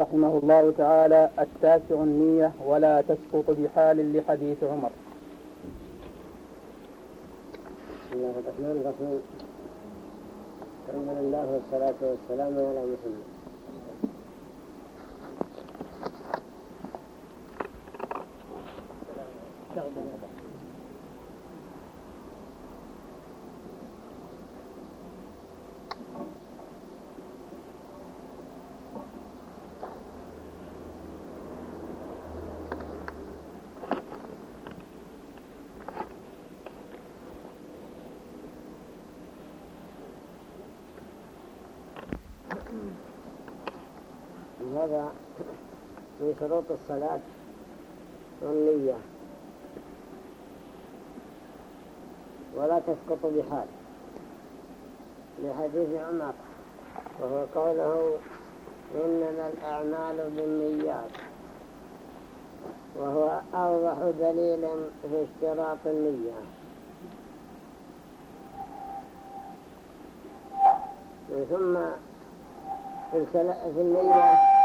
رحمه الله تعالى التاسع النية ولا تسقط بحال لحديث عمر. بسم الله الرحمن الرحيم. الحمد لله والصلاة والسلام على محمد هذا من شروط الصلاة والنية. ولا تسقط بحال. لحديث عمر وهو قوله إنما الأعمال بالنيات. وهو أوضح دليل في اشتراط النية. ثم في النية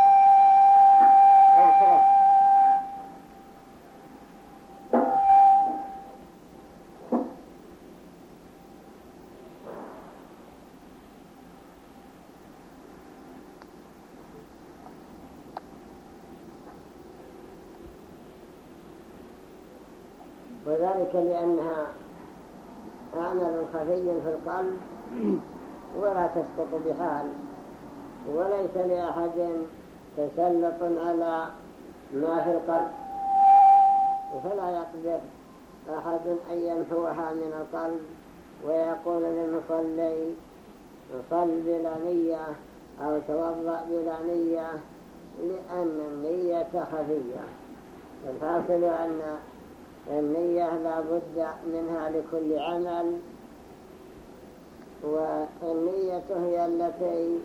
وذلك لأنها عمل خفي في القلب ولا تسقط بحال وليس لأحد تسلط على ما في القلب. فلا يقدر أحد أن يمحوها من القلب ويقول للمصلي صل بلا نية أو توضأ بلا نية لأن النية خفية الحاصل أن النية لا بد منها لكل عمل والنية هي التي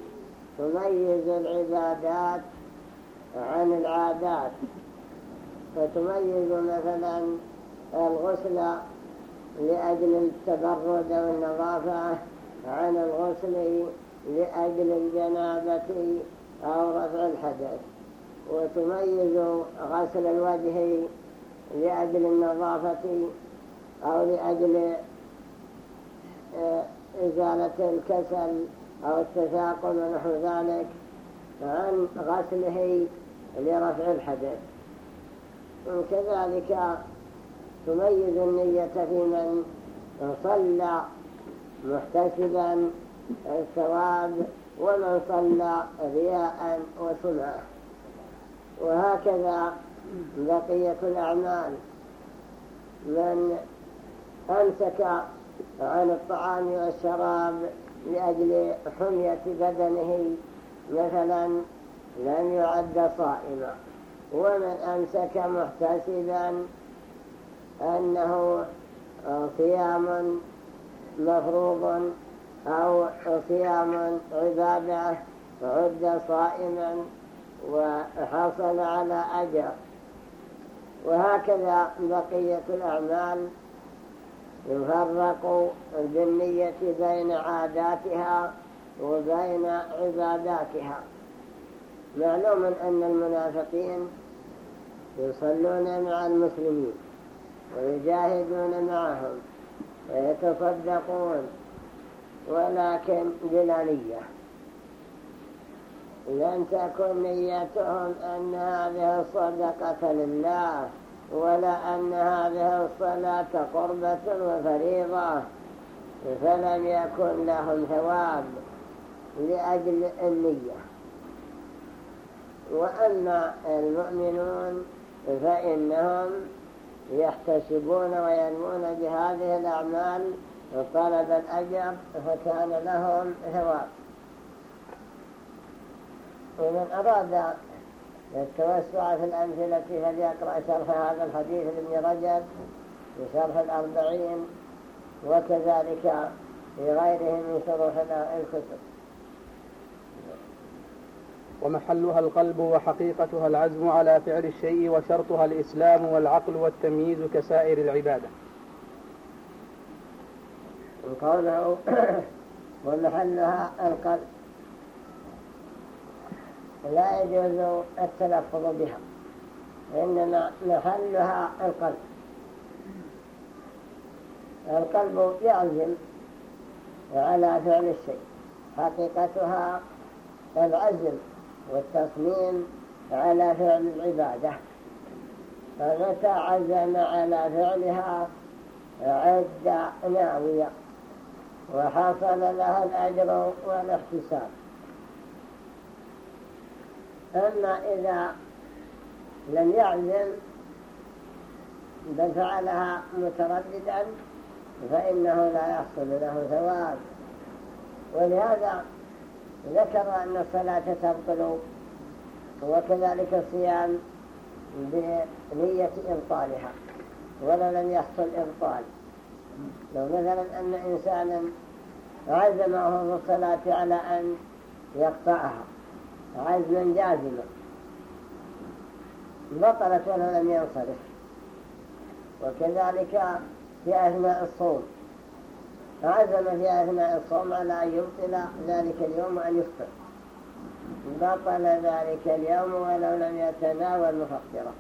تميز العبادات عن العادات. فتميز مثلا الغسل لأجل التبرد والنظافة عن الغسل لأجل الجنابة أو رفع الحدث. وتميز غسل الوجه لأجل النظافة أو لأجل آه، إزالة الكسل أو التثاقل ونحو ذلك عن غسله لرفع الحدث. وكذلك تميز النية في من صلى محتسبا الثواب ومن صلى رياء وسمعه وهكذا بقية الأعمال. من أمسك عن الطعام والشراب لأجل حمية بدنه مثلا لم يعد صائما. ومن أمسك محتسبا أنه صيام مفروض أو صيام عبادة عد صائما وحصل على أجر. وهكذا بقية الأعمال يفرق بالنية بين عاداتها وبين عباداتها. معلوم أن المنافقين يصلون مع المسلمين ويجاهدون معهم ويتصدقون ولكن بلا نية. لن تكن نيتهم أن هذه الصدقة لله ولا أن هذه الصلاة قربة وفريضة. فلم يكن لهم ثواب لأجل النية. وأما المؤمنون فإنهم يحتسبون وينمون بهذه الأعمال طلب الأجر فكان لهم ثواب. ومن أراد التوسع في الأمثلة فليقرأ شرح هذا الحديث لابن رجب بشرح الأربعين وكذلك في غيره من شروح الكتب. ومحلها القلب وحقيقتها العزم على فعل الشيء وشرطها الإسلام والعقل والتمييز كسائر العبادة. وقوله ومحلها القلب. لا يجوز التلفظ بها إنما محلها القلب. القلب يعزم على فعل الشيء حقيقتها العزم والتصميم على فعل العبادة. فمتى عزم على فعلها؟ عد ناوية وحصل لها الأجر والاحتساب. أما إذا لم يعزم بل فعلها مترددا فإنه لا يحصل له ثواب. ولهذا ذكر أن الصلاة تبطل وكذلك الصيام بنية إبطالها ولو لم يحصل إبطال. لو مثلا أن إنسانا عزمه في الصلاة على أن يقطعها. عزما جازما بطلت ولو لم ينصرف. وكذلك في أثناء الصوم. عزم في أثناء الصوم على أن يبطل ذلك اليوم وأن يفطر. بطل ذلك اليوم ولو لم يتناول مفطرة.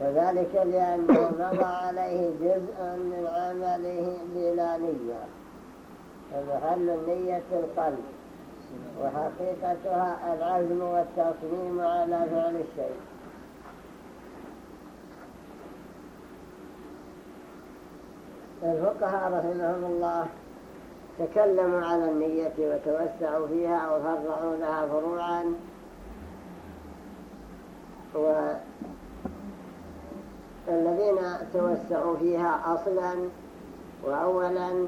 وذلك لأنه مضى عليه جزء من عمله بلا نية. فمحل النية القلب. وحقيقتها العزم والتصميم على فعل الشيء. الفقهاء رحمهم الله تكلموا على النية وتوسعوا فيها وفرعوا لها فروعا. والذين توسعوا فيها أصلا وأولا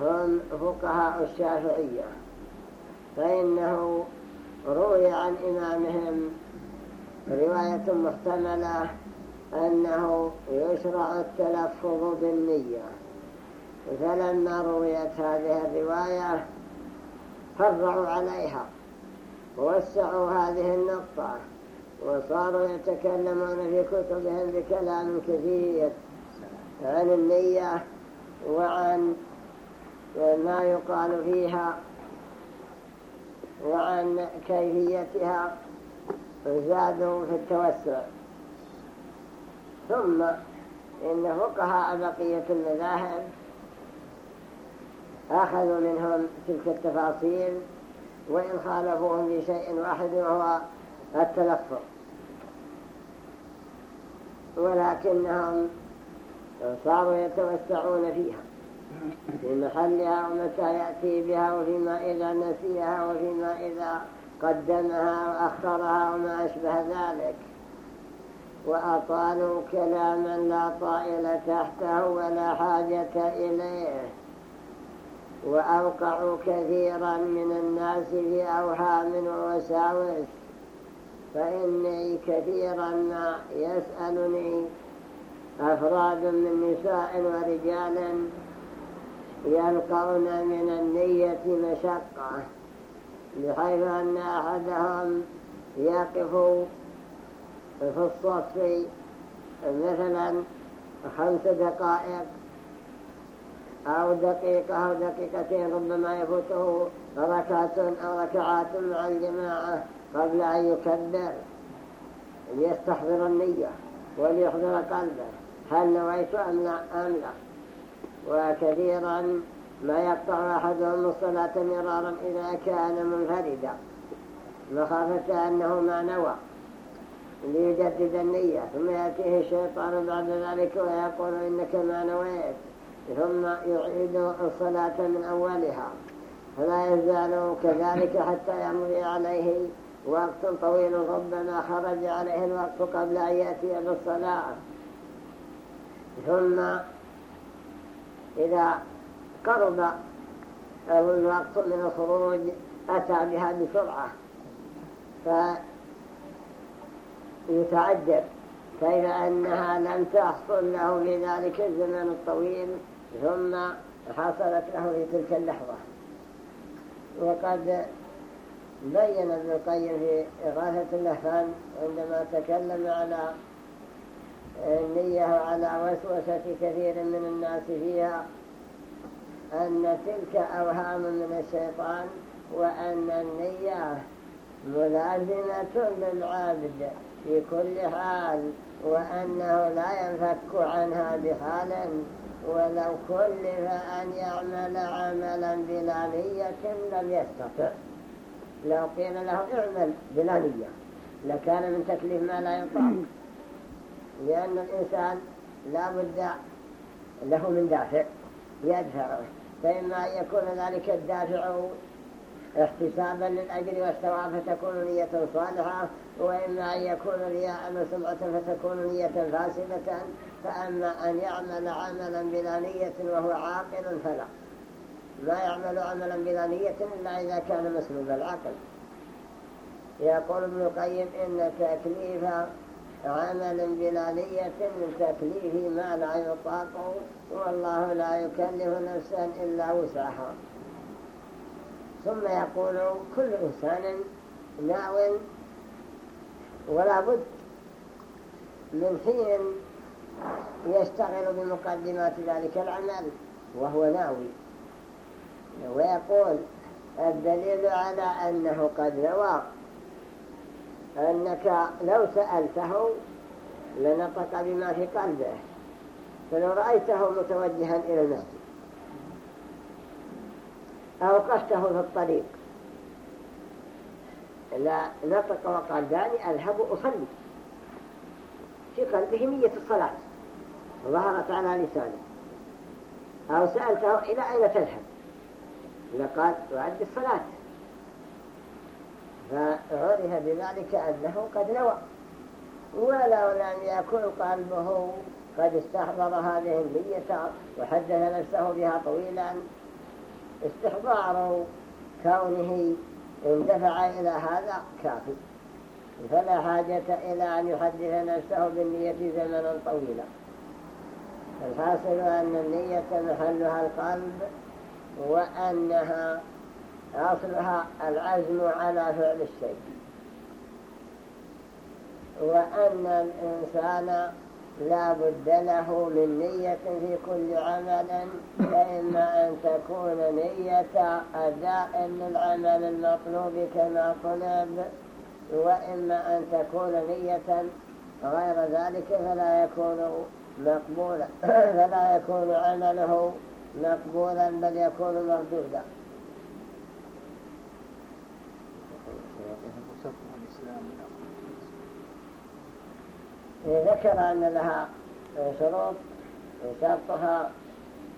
هم فقهاء الشافعية. فإنه روي عن إمامهم رواية محتملة أنه يشرع التلفظ بالنية. فلما رويت هذه الرواية فرعوا عليها ووسعوا هذه النقطة وصاروا يتكلمون في كتبهم بكلام كثير عن النية وعن ما يقال فيها وعن كيفيتها زادوا في التوسع. ثم إن فقهاء بقية المذاهب أخذوا منهم تلك التفاصيل وإن خالفوهم في شيء واحد وهو التلفظ. ولكنهم صاروا يتوسعون فيها. في محلها ومتى يأتي بها وفيما إذا نسيها وفيما إذا قدمها وأخرها وما أشبه ذلك. وأطالوا كلاما لا طائل تحته ولا حاجة إليه. وأوقعوا كثيرا من الناس في أوهام ووساوس. فإني كثيرا ما يسألني أفراد من نساء ورجال يلقون من النية مشقة بحيث أن أحدهم يقف في الصف مثلا خمس دقائق أو دقيقة أو دقيقتين ربما يفوته ركعة أو ركعات مع الجماعة قبل أن يكبر ليستحضر النية وليحضر قلبه. هل نويت أم لا, أم لا؟ وكثيرا ما يقطع أحدهم الصلاة مرارا إذا كان منفردا مخافة أنه ما نوى ليجدد النية ثم يأتيه الشيطان بعد ذلك ويقول إنك ما نويت ثم يعيد الصلاة من أولها. فلا يزال كذلك حتى يمضي عليه وقت طويل ربما خرج عليه الوقت قبل أن يأتي بالصلاة ثم إذا قرب الوقت من الخروج أتى بها بسرعة فيتعجب. كيف أنها لم تحصل له في ذلك الزمن الطويل ثم حصلت له في تلك اللحظة. وقد بين ابن القيم في إغاثة اللهفان عندما تكلم على النية وعلى وسوسة كثير من الناس فيها أن تلك أوهام من الشيطان وأن النية ملازمة للعبد في كل حال وأنه لا ينفك عنها بحال ولو كلف أن يعمل عملا بلا نية لم يستطع. لو قيل له اعمل بلا نية لكان من تكليف ما لا يطاق. لأن الإنسان لا بد له من دافع يدفعه فإما أن يكون ذلك الدافع احتسابا للأجر والثواب فتكون نية صالحة وإما أن يكون رياء وسمعة فتكون نية فاسدة. فأما أن يعمل عملا بلا نية وهو عاقل فلا. ما يعمل عملا بلا نية إلا إذا كان مسلوب العقل. يقول ابن القيم إن تكليف عمل بلا نية من تكليف ما لا يطاق والله لا يكلف نفسا إلا وسعها. ثم يقول كل إنسان ناو ولا بد من حين يشتغل بمقدمات ذلك العمل وهو ناوي. ويقول الدليل على أنه قد نوى أنك لو سألته لنطق بما في قلبه فلو رأيته متوجها إلى المسجد أوقفته في الطريق. لا نطق وقال دعني أذهب أصلي في قلبه نية الصلاة. ظهرت على لسانه. أو سألته إلى أين تذهب؟ لقال أعد الصلاة. فعرف بذلك أنه قد نوى. ولو لم يكن قلبه قد استحضر هذه النية وحدث نفسه بها طويلا استحضار كونه اندفع إلى هذا كافي. فلا حاجة إلى أن يحدث نفسه بالنية زمنا طويلا. الحاصل أن النية محلها القلب وأنها أصلها العزم على فعل الشيء. وأن الإنسان لا بد له من نية في كل عمل فإما أن تكون نية أداء للعمل المطلوب كما طلب وإما أن تكون نية غير ذلك فلا يكون مقبولا فلا يكون عمله مقبولا بل يكون مردودا. ذكر أن لها شروط شرطها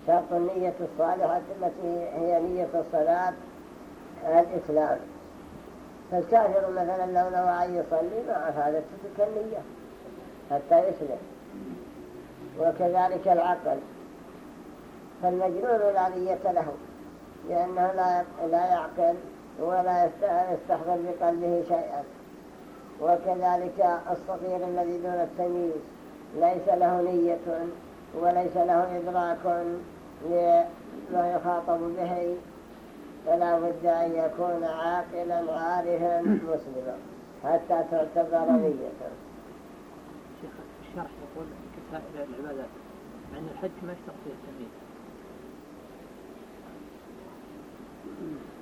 شرط النية الصالحة التي هي نية الصلاة الإسلام. فالكافر مثلا لو نوى أن يصلي ما أفادت تلك النية حتى يسلم. وكذلك العقل. فالمجنون لا نية له لأنه لا يعقل ولا يستحضر بقلبه شيئا. وكذلك الصغير الذي دون التمييز ليس له نية وليس له إدراك لما يخاطب به فلا بد أن يكون عاقلا عارفا مسلما حتى تعتبر نيته شيخ الشرح يقول كسائر العبادات يعني الحج ما يشترط فيه التمييز.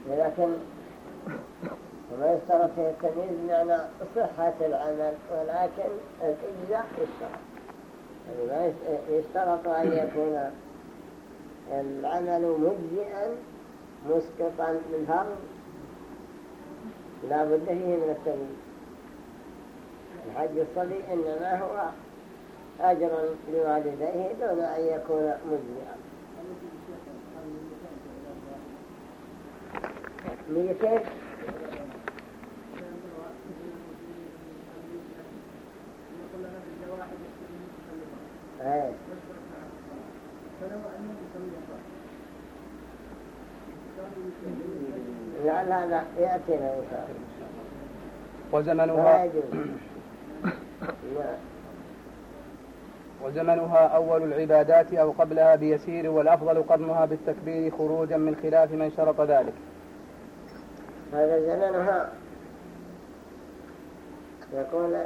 لكن وما يشترط فيه التمييز معنى صحة العمل ولكن الإجزاء يشترط يعني يشترط أن يكون العمل مجزئا مسقطا من فرض لا بد فيه من التمييز. الحج الصبي إنما هو أجر لوالديه دون أن يكون مجزئا. نيتين لعل هذا يأتينا إن شاء الله. وزمنها وزمنها أول العبادات أو قبلها بيسير والأفضل قرنها بالتكبير خروجا من خلاف من شرط ذلك. هذا زمنها. يقول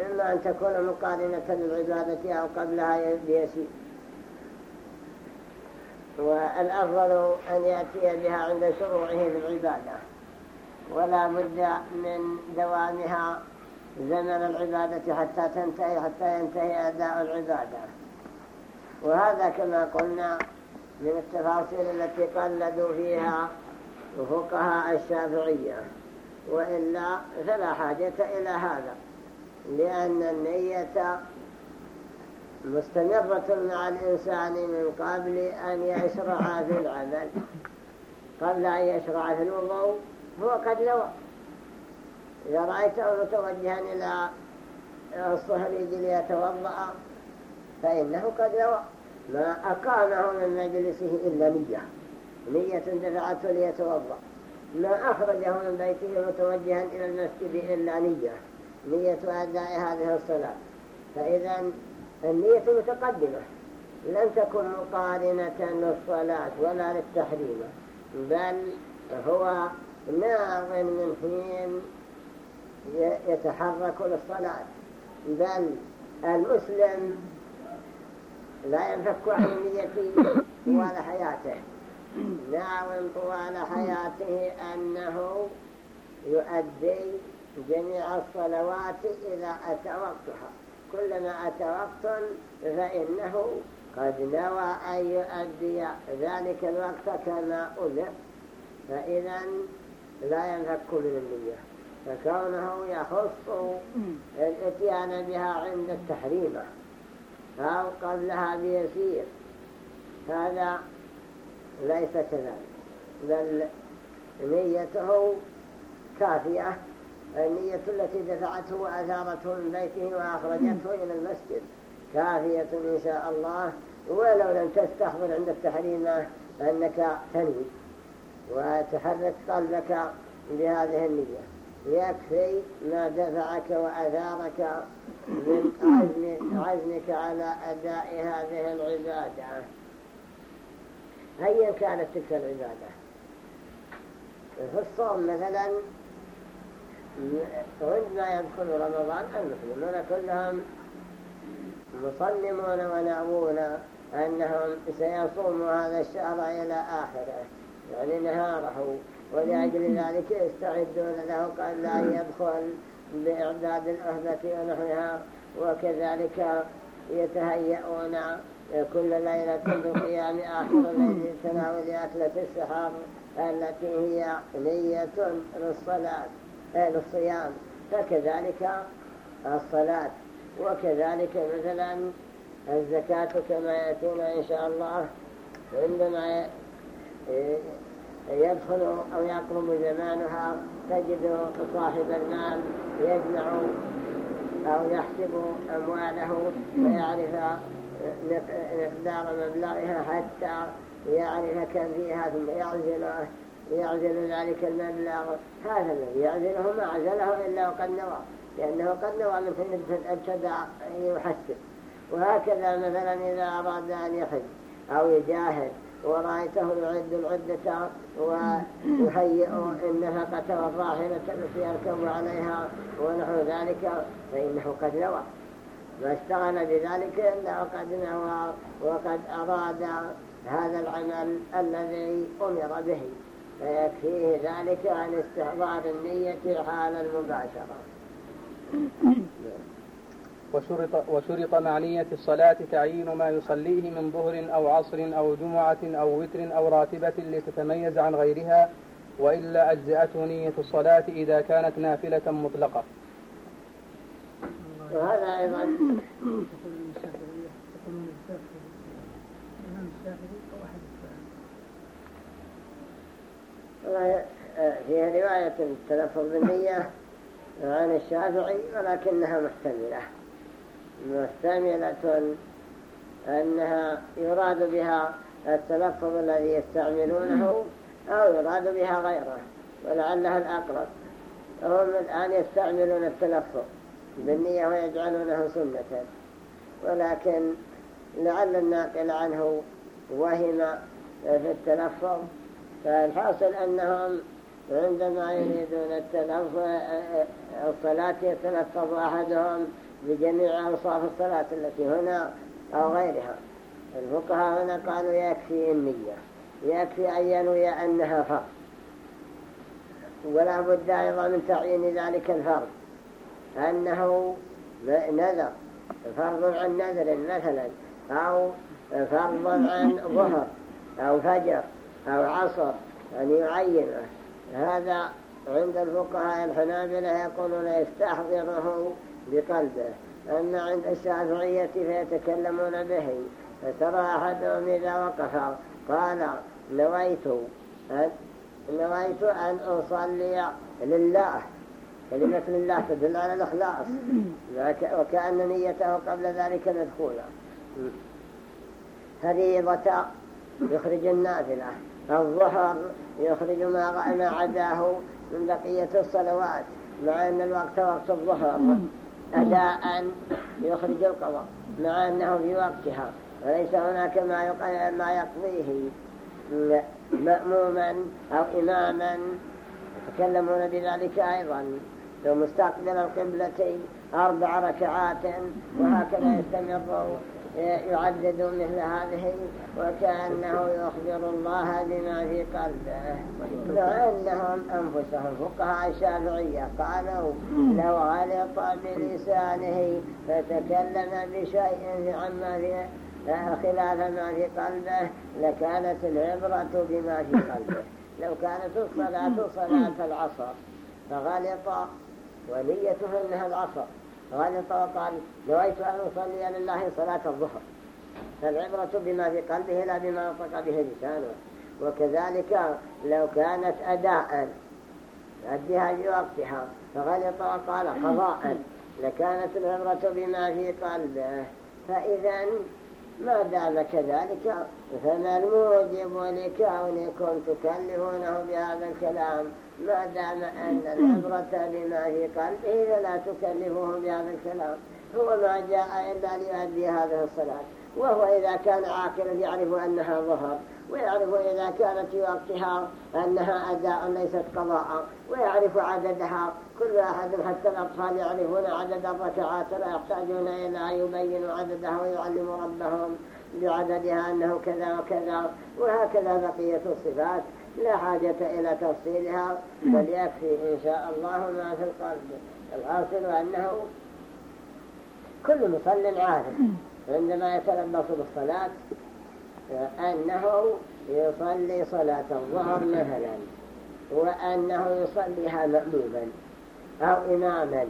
إما أن تكون مقارنة للعبادة أو قبلها بيسير. والأفضل أن يأتي بها عند شروعه في العبادة ولا بد من دوامها زمن العبادة حتى تنتهي حتى ينتهي أداء العبادة. وهذا كما قلنا من التفاصيل التي قلدوا فيها فقهاء الشافعية. وإلا فلا حاجة إلى هذا. لأن النية مستمرة مع الإنسان من قبل أن يشرع في العمل. قبل أن يشرع في الوضوء هو قد نوى. إذا رأيته متوجها إلى الصهريج ليتوضأ فإنه قد نوى. ما أقامه من مجلسه إلا نية. نية دفعته ليتوضأ. ما أخرجه من بيته متوجها إلى المسجد إلا نية. نية أداء هذه الصلاة فإذا النية متقدمة. لم تكن مقارنة للصلاة ولا للتحريم بل هو ناظر من حين يتحرك للصلاة. بل المسلم لا ينفك عن النية طوال حياته. ناظر طوال حياته أنه يؤدي جميع الصلوات إذا أتى وقتها كلما أتى وقت فإنه قد نوى أن يؤدي ذلك الوقت كما أمر فإذا لا ينفك من النية. فكونه يخص الإتيان بها عند التحريمة أو قبلها بيسير هذا ليس كذلك بل نيته كافية النية التي دفعته وأثارته من بيته وأخرجته إلى المسجد كافية إن شاء الله. ولو لم تستحضر عند التحريم أنك تنوي وتحرك قلبك بهذه النية. يكفي ما دفعك وأثارك من عزم عزمك على أداء هذه العبادة. أيا كانت تلك العبادة. في الصوم مثلا عندما يدخل رمضان المسلمون كلهم مصلمون ونعمون أنهم سيصوموا هذا الشهر إلى آخره. يعني نهاره. ولأجل ذلك يستعدون له قبل أن يدخل بإعداد الأهبة ونحوها. وكذلك يتهيئون كل ليلة بقيام آخر الليل لتناول أكلة السحر التي هي نية للصلاة. للصيام فكذلك الصلاة وكذلك مثلا الزكاة كما يأتينا إن شاء الله عندما يدخل أو يقرب زمانها تجد صاحب المال يجمع أو يحسب أمواله ويعرف مقدار مبلغها حتى يعرف كم فيها ثم يعزله. يعزل ذلك المبلغ. هذا الذي يعزله ما عزله إلا وقد نوى. لأنه قد نوى من حين ابتدى يحسب وهكذا مثلا إذا أراد أن يحج أو يجاهد ورأيته يعد العدة ويهيئ النفقة والراحلة التي يركب عليها ونحو ذلك فإنه قد نوى. ما اشتغل بذلك إلا وقد نوى وقد أراد هذا العمل الذي أمر به. فيكفيه ذلك عن استحضار النية حال المباشرة. وشرط, وشرط مع نية الصلاة تعيين ما يصليه من ظهر أو عصر أو جمعة أو وتر أو راتبة لتتميز عن غيرها وإلا أجزأته نية الصلاة إذا كانت نافلة مطلقة. وهذا أيضا. فيها رواية التلفظ بالنية عن الشافعي ولكنها محتملة. محتملة أنها يراد بها التلفظ الذي يستعملونه أو يراد بها غيره ولعلها الأقرب. هم الآن يستعملون التلفظ بالنية ويجعلونه سنة. ولكن لعل الناقل عنه وهم في التلفظ فالحاصل أنهم عندما يريدون التلفظ الصلاة يتلفظ أحدهم بجميع أوصاف الصلاة التي هنا أو غيرها. الفقهاء هنا قالوا يكفي النية يكفي أن ينوي أنها فرض. ولا بد أيضا من تعيين ذلك الفرض. أنه نذر فرض عن نذر مثلا أو فرض عن ظهر أو فجر. أو عصر أن يعينه. هذا عند الفقهاء الحنابلة يقولون يستحضره بقلبه أما عند الشافعية فيتكلمون به. فترى أحدهم إذا وقف قال نويت نويت أن أصلي لله. كلمة لله تدل على الإخلاص. وكأن نيته قبل ذلك مدخولة. فريضة يخرج النافلة. الظهر يخرج ما عداه من بقية الصلوات مع أن الوقت وقت الظهر. أداء يخرج القضاء مع أنه في وقتها. وليس هناك ما ما يقضيه. مأموما أو إماما. يتكلمون بذلك أيضا. لو مستقبل القبلة أربع ركعات وهكذا يستمر. يعدد مثل هذه وكأنه يخبر الله بما في قلبه. لأنهم أنفسهم فقهاء الشافعية قالوا لو غلط بلسانه فتكلم بشيء عما في خلاف ما في قلبه لكانت العبرة بما في قلبه. لو كانت الصلاة صلاة العصر فغلط ونيته إنها العصر. غلط وقال نويت أن أصلي لله صلاة الظهر. فالعبرة بما في قلبه لا بما نطق به لسانه. وكذلك لو كانت أداء أديها في وقتها فغلط وقال قضاء. لكانت العبرة بما في قلبه. فإذا ما دام كذلك فما الموجب لكونكم تكلفونه بهذا الكلام؟ ما دام أن العبرة بما في قلبه فلا تكلفه بهذا الكلام. هو ما جاء إلا ليؤدي هذه الصلاة. وهو إذا كان عاقلا يعرف أنها ظهر ويعرف إذا كانت في وقتها أنها أداء ليست قضاء ويعرف عددها. كل أحد حتى الأطفال يعرفون عدد الركعات لا يحتاجون إلى أن يبينوا عددها ويعلموا ربهم بعددها أنه كذا وكذا. وهكذا بقية الصفات. لا حاجة إلى تفصيلها بل يكفي إن شاء الله ما في القلب الحاصل أنه كل مصل عارف. عندما يتلبس بالصلاة أنه يصلي صلاة الظهر مثلا وأنه يصليها مأموما أو إماما.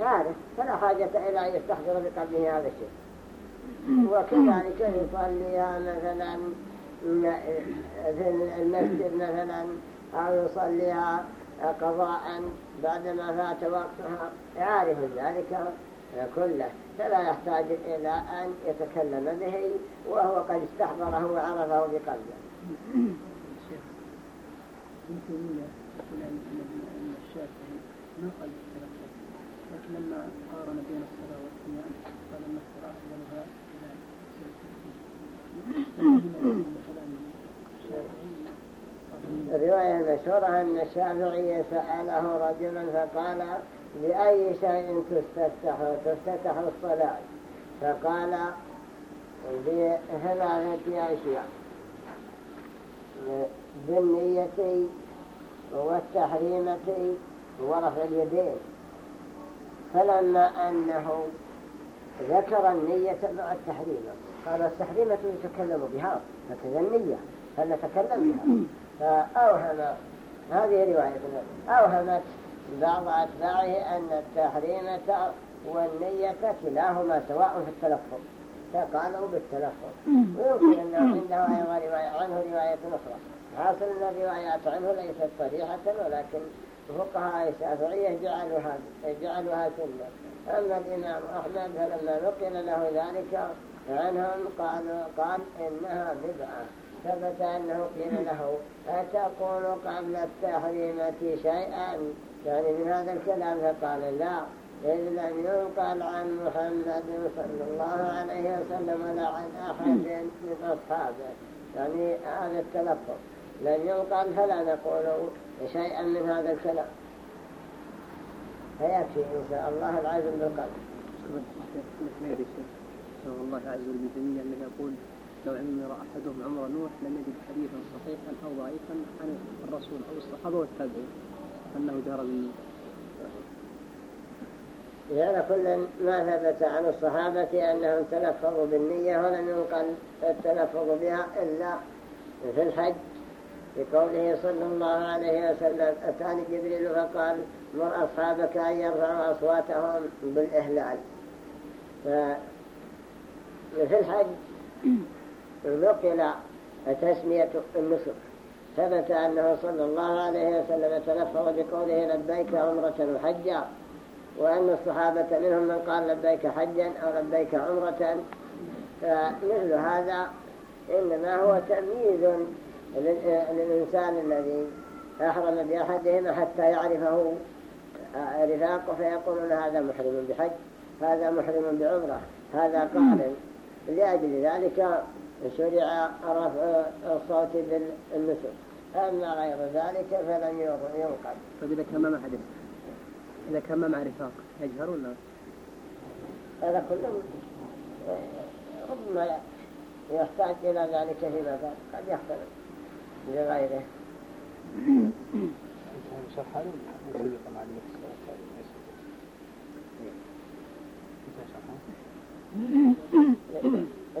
عارف فلا حاجة إلى أن يستحضر بقلبه هذا الشيء. وكذلك يصليها مثلا في المسجد مثلا أو يصليها قضاء بعدما فات وقتها يعرف ذلك كله فلا يحتاج إلى أن يتكلم به وهو قد استحضره وعرفه بقلبه لكن لما قارن بين الصلاة والصيام قال أن الصلاة أفضلها الرواية المشهورة أن الشافعي سأله رجلا فقال بأي شيء تستفتح تفتتح الصلاة؟ فقال بثلاثة أشياء بالنية والتحريمة ورفع اليدين. فلما أنه ذكر النية مع التحريمة قال التحريمة يتكلم بها هكذا النية فلنتكلم بها؟ فأوهم هذه رواية أوهمت بعض أتباعه أن التحريمة والنية كلاهما سواء في التلفظ. فقالوا بالتلفظ. ويمكن أنه عنده أيضا رواية عنه رواية أخرى. حاصل أن الروايات عنه ليست صريحة ولكن فقهاء الشافعية جعلوها, جعلوها سنة. أما الإمام أحمد فلما نقل له ذلك عنهم قالوا قال إنها بدعة. ثبت أنه قيل له أتقول قبل التحريمة شيئا يعني من هذا الكلام فقال لا إذ لم ينقل عن محمد صلى الله عليه وسلم ولا عن أحد من أصحابه يعني هذا التلفظ لم ينقل فلا نقول شيئا من هذا الكلام فيكفي إن شاء الله العزم بالقلب الله عز وجل أنه يقول لو عمر أحدهم عمر نوح لم يجد حديثا صحيحا أو ضعيفا عن الرسول أو الصحابة والتابعين أنه جار بالنية لأن كل ما ثبت عن الصحابة أنهم تلفظوا بالنية ولم ينقل التلفظ بها إلا في الحج بقوله صلى الله عليه وسلم أتاني جبريل فقال مر أصحابك أن يرفعوا أصواتهم بالإهلال. ففي الحج نقل تسمية النسك ثبت أنه صلى الله عليه وسلم تلفظ بقوله لبيك عمرة وحجا وأن الصحابة منهم من قال لبيك حجا أو لبيك عمرة. فمثل هذا إنما هو تمييز للإنسان الذي أحرم بأحدهما حتى يعرفه رفاقه فيقولون هذا محرم بحج هذا محرم بعمرة هذا قارن لأجل ذلك شرع رفع الصوت بالنسك أما غير ذلك فلم ينقل طيب إذا كان ما مع حدث إذا كان ما مع رفاق يجهر ولا هذا كله ربما يحتاج إلى ذلك في بعد قد يختلف لغيره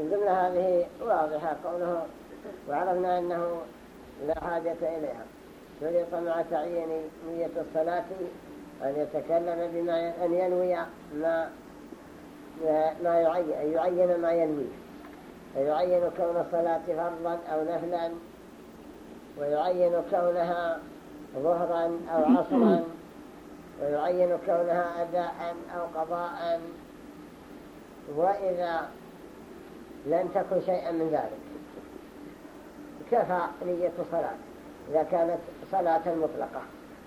الجملة هذه واضحة قوله وعرفنا أنه لا حاجة إليها. شرط مع تعيين نية الصلاة أن يتكلم بما أن ينوي ما ما يعين يعين ما ينوي. فيعين كون الصلاة فرضا أو نفلا ويعين كونها ظهرا أو عصرا ويعين كونها أداء أو قضاء. وإذا لم تكن شيئا من ذلك. كفى نية صلاة إذا كانت صلاة مطلقة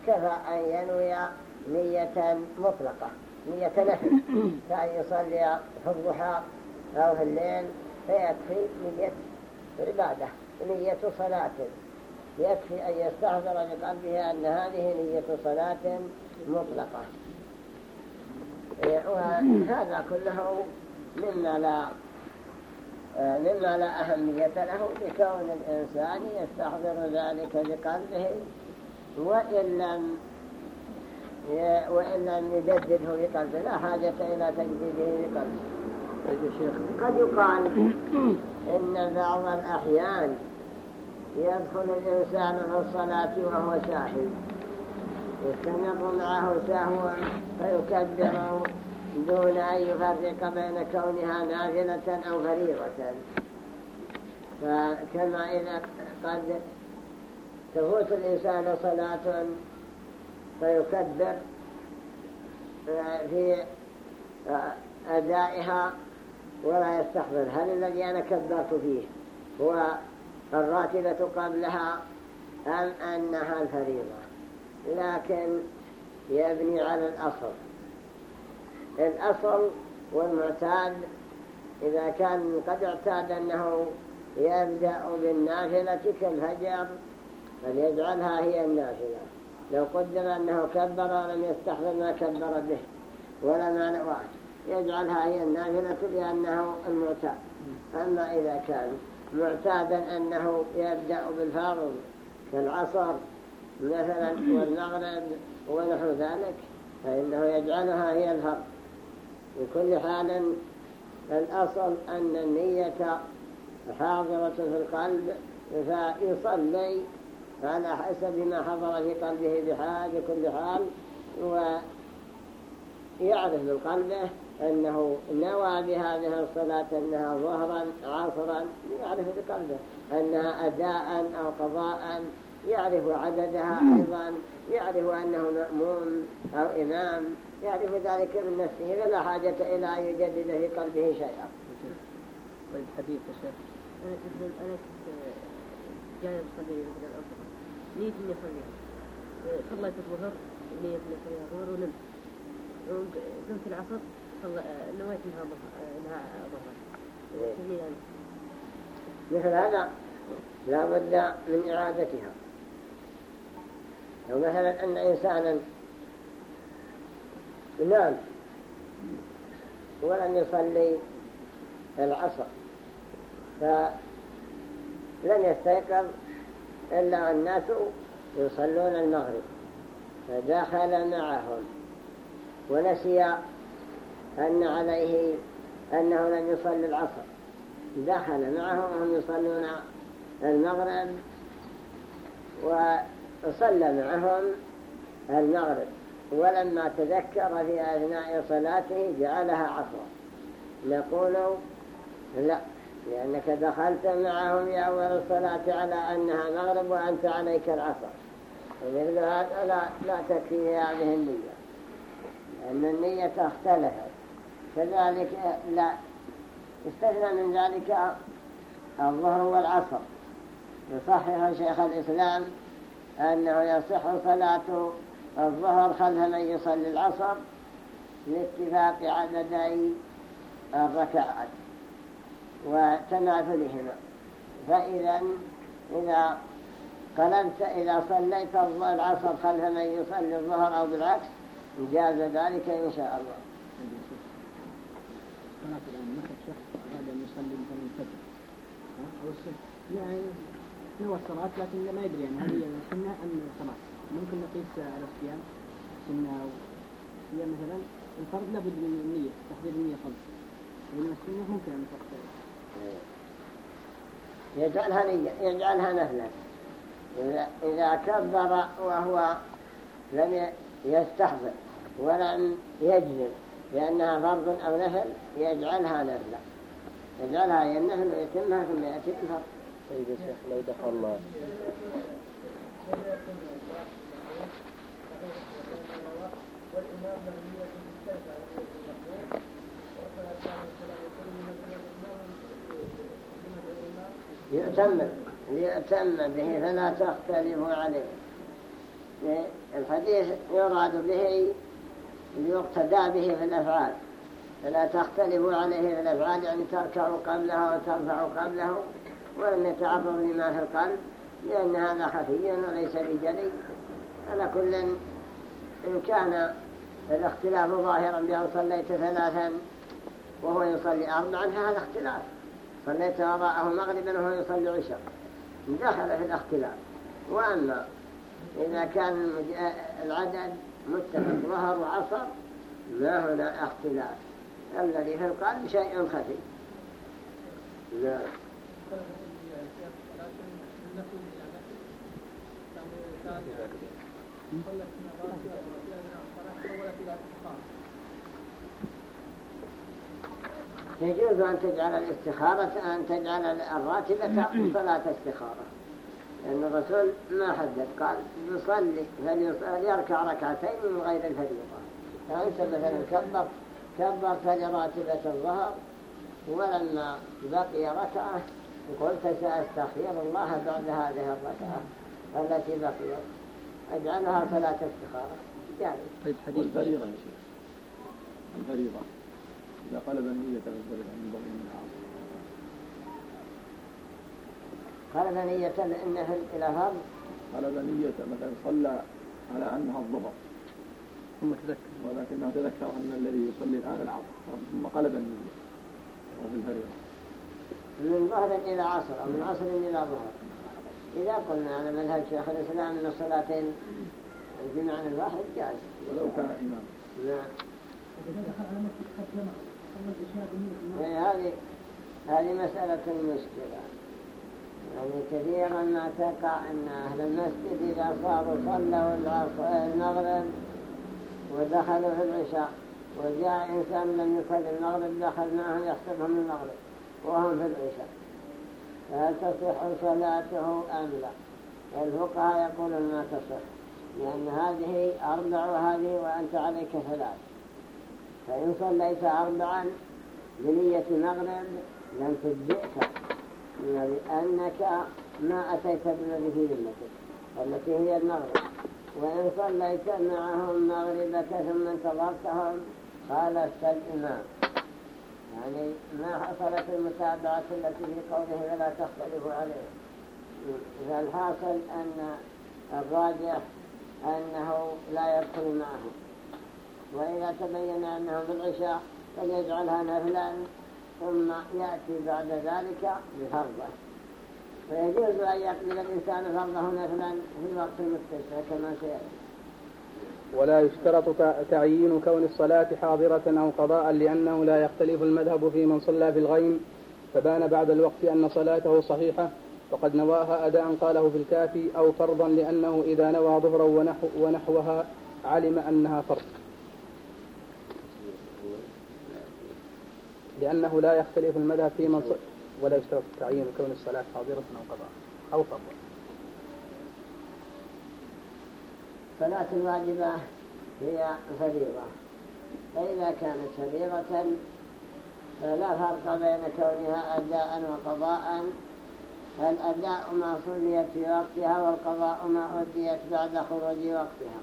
كفى أن ينوي نية مطلقة نية نفل. كأن يصلي في الضحى أو في الليل فيكفي نية عبادة نية صلاة. يكفي أن يستحضر بقلبه أن هذه نية صلاة مطلقة. وهذا كله مما لا مما لا أهمية له بكون الإنسان يستحضر ذلك بقلبه وإن لم وإن لم يجدده بقلبه لا حاجة إلى تجديده بقلبه. قد يقال إن بعض الأحيان يدخل الإنسان في الصلاة وهو ساهل يستمر معه سهوا فيكبر دون أن يفرق بين كونها نافلة أو فريضة. فكما إذا قد تفوت الإنسان صلاة فيكبر في أدائها ولا يستحضر. هل الذي أنا كبرت فيه هو الراتبة قبلها أم أنها الفريضة؟ لكن يبني على الأصل. الأصل والمعتاد إذا كان قد اعتاد أنه يبدأ بالنافلة كالفجر فليجعلها هي النافلة. لو قدر أنه كبر ولم يستحضر ما كبر به ولا ما نواه يجعلها هي النافلة لأنه المعتاد. أما إذا كان معتادا أنه يبدأ بالفارض كالعصر مثلا والمغرب ونحو ذلك فإنه يجعلها هي الفرض بكل حال الأصل أن النية حاضرة في القلب فيصلي على حسب ما حضر في قلبه بحال بكل حال ويعرف من قلبه أنه نوى بهذه الصلاة أنها ظهرا عصرا يعرف بقلبه أنها أداء أو قضاء يعرف عددها أيضا يعرف أنه مأموم أو إمام. يعرف ذلك من نفسه فلا حاجة إلى أن يجدد في قلبه شيئا. طيب حديث يا شيخ. أنا جاي أصلي مثلا الأصل نية إني أصليها صليت الظهر نية إني الظهر ونمت قمت العصر نويت إنها ظهر مثل هذا لا بد من إعادتها. لو مثلا أن إنسانا نام ولم يصلي العصر. فلن يستيقظ إلا الناس يصلون المغرب. فدخل معهم. ونسي أن عليه أنه لم يصلي العصر. دخل معهم وهم يصلون المغرب. وصلى معهم المغرب. ولما تذكر في أثناء صلاته جعلها عصرا نقول لا لأنك دخلت معهم في أول الصلاة على أنها مغرب وأنت عليك العصر. ومثل هذا لا, لا تكفي هذه النية لأن النية اختلفت كذلك لا استثنى من ذلك الظهر والعصر. يصحح شيخ الإسلام أنه يصح صلاة الظهر خلف من يصلي العصر لاتفاق عددي الركعات وتنافلهما. فإذا إذا قلبت إذا صليت العصر خلف من يصلي الظهر أو بالعكس جاز ذلك إن شاء الله. يعني هو الصلاة لكن ما يدري يعني هل هي سنة أم صلاة ممكن نقيس على الصيام. سنة أو هي مثلا الفرض لابد من النية تحضير النية خلص وإنما السنة ممكن أن تقتل يجعلها نية يجعلها نفلا إذا, إذا كبر وهو لم يستحضر ولم يجزم لأنها فرض أو نفل يجعلها نفلا يجعلها هي النفل ويتمها ثم يأتي الفرض. طيب يا شيخ لو دخل والإمام يؤتم ليؤتم به فلا تختلفوا عليه. الحديث يراد به ليقتدى به في الأفعال. فلا تختلفوا عليه في الأفعال يعني تركعوا قبله وترفعوا قبله ولم يتعرض لما في القلب لأن هذا خفي وليس بجلي. على كل إن كان الاختلاف ظاهرا بأن صليت ثلاثا وهو يصلي أربعا فهذا اختلاف. صليت وراءه مغربا وهو يصلي عشاء. دخل في الاختلاف. وأما إذا كان العدد متفق ظهر وعصر ما هنا اختلاف. الذي في القلب شيء خفي. لا. يجوز أن تجعل الاستخارة أن تجعل الراتبة صلاة استخارة. لأن الرسول ما حدد قال يصلي فليركع ركعتين من غير الفريضة. فأنت مثلا كبر كبرت لراتبة الظهر ولما بقي ركعة قلت سأستخير الله بعد هذه الركعة التي بقيت. أجعلها صلاة استخارة. يعني طيب حديث الفريضة يا شيخ. الفريضة. إذا قلب النية المنفرد عن ضمن العاصر قلب نية إلى فرض قلب نية مثلا صلى على أنها الظهر ثم تذكر. ولكنه تذكر أن الذي يصلي الآن العصر. ثم قلب النية وفي الفريضة. من ظهر إلى عصر أو من عصر إلى ظهر. إذا قلنا على مذهب شيخ الإسلام أن الصلاتين بمعنى الواحد جاز ولو كان إمام. نعم. هذه هذه مسألة مشكلة يعني كثيرا ما تقع أن أهل المسجد إذا صاروا صلوا المغرب ودخلوا في العشاء وجاء إنسان لم يصلي المغرب دخل معهم يحسبهم المغرب وهم في العشاء. فهل تصح صلاته أم لا؟ الفقهاء يقولون ما تصح لأن هذه أربع وهذه وأنت عليك ثلاث. فإن صليت أربعا بنية مغرب لم تجئك لأنك ما أتيت بالذي في ذمتك التي هي المغرب. وإن صليت معهم مغربك ثم انتظرتهم خالفت الإمام يعني ما حصلت المتابعة التي في قوله فلا تختلف عليه فالحاصل أن الراجح أنه لا يدخل معهم. وإذا تبين أنه بالعشاء فليجعلها نفلا ثم يأتي بعد ذلك بفرضه. ويجوز أن يقبل الإنسان فرضه نفلا في الوقت المستشفى كما سيأتي ولا يشترط تعيين كون الصلاة حاضرة أو قضاء لأنه لا يختلف المذهب في من صلى في الغيم. فبان بعد الوقت أن صلاته صحيحة وقد نواها أداء قاله في الكافي أو فرضا لأنه إذا نوى ظهرا ونحو ونحوها علم أنها فرض. لأنه لا يختلف المذهب في من ولا يشترط تعيين كون الصلاة حاضرة أو قضاء أو فرضا الصلاة الواجبة هي فريضة. فإذا كانت فريضة فلا فرق بين كونها أداء وقضاء. الأداء ما صليت في وقتها والقضاء ما أديت بعد خروج وقتها.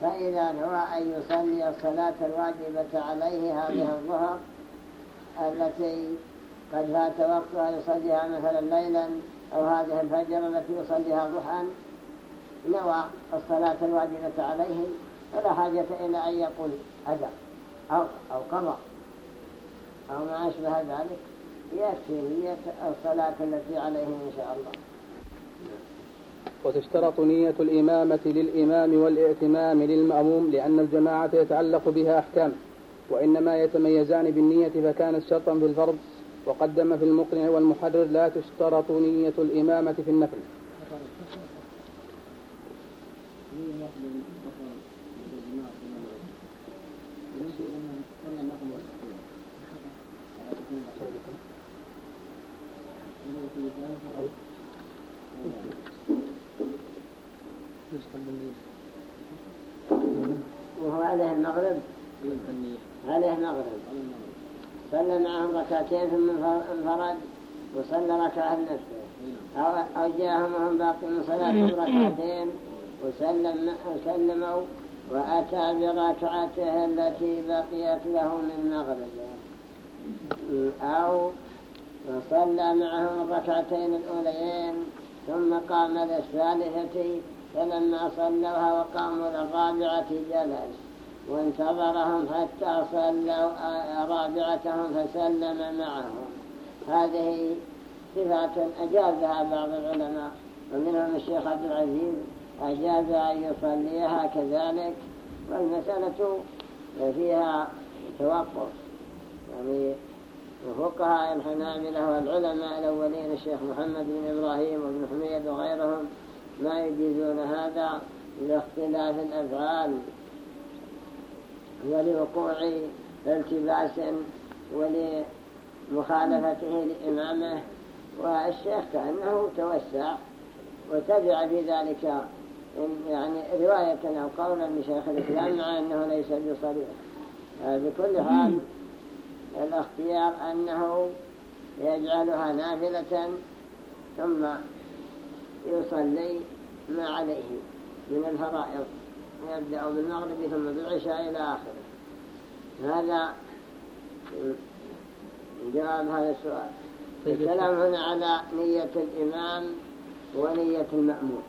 فإذا نوى أن يصلي الصلاة الواجبة عليه هذه الظهر التي قد فات وقتها يصليها مثلا ليلا أو هذه الفجر التي يصليها ضحى نوى الصلاة الواجبة عليه فلا حاجة إلى أن يقول أداء أو, أو قضى أو ما أشبه ذلك. يكفي نية الصلاة التي عليه إن شاء الله. وتشترط نية الإمامة للإمام والائتمام للمأموم لأن الجماعة يتعلق بها أحكام. وإنما يتميزان بالنية فكانت شرطا في الفرض وقدم في المقنع والمحرر لا تشترط نية الإمامة في النفل. وهو عليه المغرب. عليه المغرب صلى معهم ركعتين ثم انفرد وصلى ركعة نفسه أو جاءهم وهم باقي من صلاتهم ركعتين وسلم وسلموا وأتى بركعته التي بقيت له من مغرب. أو صلى معهم الركعتين الأوليين ثم قام للثالثة فلما صلوها وقاموا للرابعة جلس. وانتظرهم حتى صلوا رابعتهم فسلم معهم. هذه صفات أجازها بعض العلماء ومنهم الشيخ عبد العزيز أجاز أن يصليها كذلك والمسألة فيها توقف. يعني وفقهاء الحنابلة والعلماء الأولين الشيخ محمد بن إبراهيم وابن حميد وغيرهم ما يجيزون هذا لاختلاف الأفعال. ولوقوع التباس ولمخالفته لإمامه والشيخ كأنه توسع وتبع في ذلك يعني رواية أو قولا لشيخ الإسلام مع أنه ليس بصريح. بكل حال الاختيار أنه يجعلها نافلة ثم يصلي ما عليه من الفرائض. يبدأ بالمغرب ثم بالعشاء إلى آخره. هذا جواب هذا السؤال. طيب، الكلام هنا على نية الإمام ونية المأمون.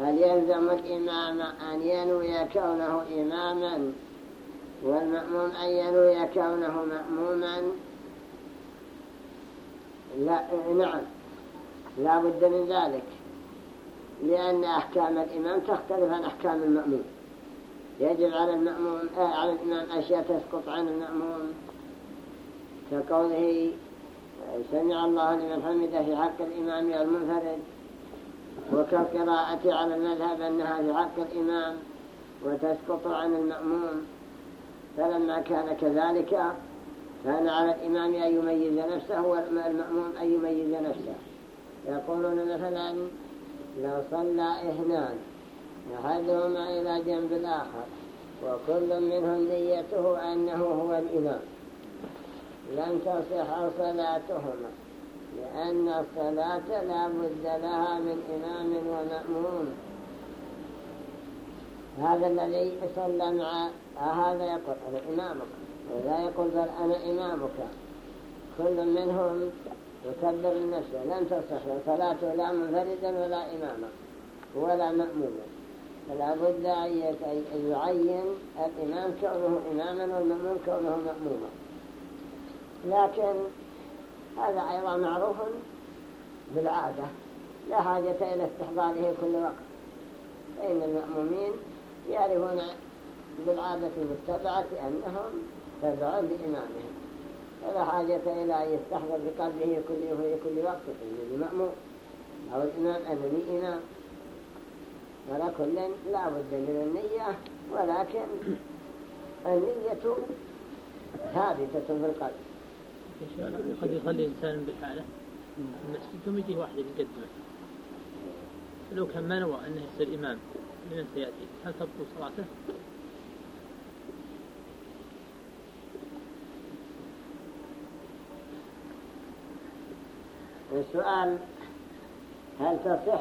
هل يلزم الإمام أن ينوي كونه إماما والمأموم أن ينوي كونه مأموما؟ لا نعم. لا بد من ذلك لأن أحكام الإمام تختلف عن أحكام المأموم. يجب على المأموم آه على الإمام أشياء تسقط عن المأموم كقوله سمع الله لمن حمده في حق الإمام والمنفرد وكالقراءة على المذهب أنها في حق الإمام وتسقط عن المأموم. فلما كان كذلك كان على الإمام أن يميز نفسه والمأموم أن يميز نفسه. يقولون مثلا لو صلى اثنان أحدهما إلى جنب الآخر وكل منهم نيته أنه هو الإمام لم تصح صلاتهما لأن الصلاة لا بد لها من إمام ومأموم هذا الذي صلى مع هذا يقول أنا إمامك ولا يقول بل أنا إمامك. كل منهم يكبر لنفسه لن تصح صلاته لا منفردا ولا إماما ولا مأموما. فلا بد أن يعين الإمام كونه إماما والمأموم كونه مأموما. لكن هذا أيضا معروف بالعادة. لا حاجة إلى استحضاره كل وقت. فإن المأمومين يعرفون بالعادة المتبعة أنهم تبع لإمامهم. فلا حاجة إلى أن يستحضر بقلبه كل كل وقت. أنه المأمور أو الإمام أنني إمام. ولا كل لا بد من النية ولكن النية ثابتة في القلب. قد يصلي إنسان بالحالة المسجد ثم يجيه واحد يقدمه لو كان ما نوى أنه يصير إمام لمن سيأتي هل تبطل صلاته؟ السؤال هل تصح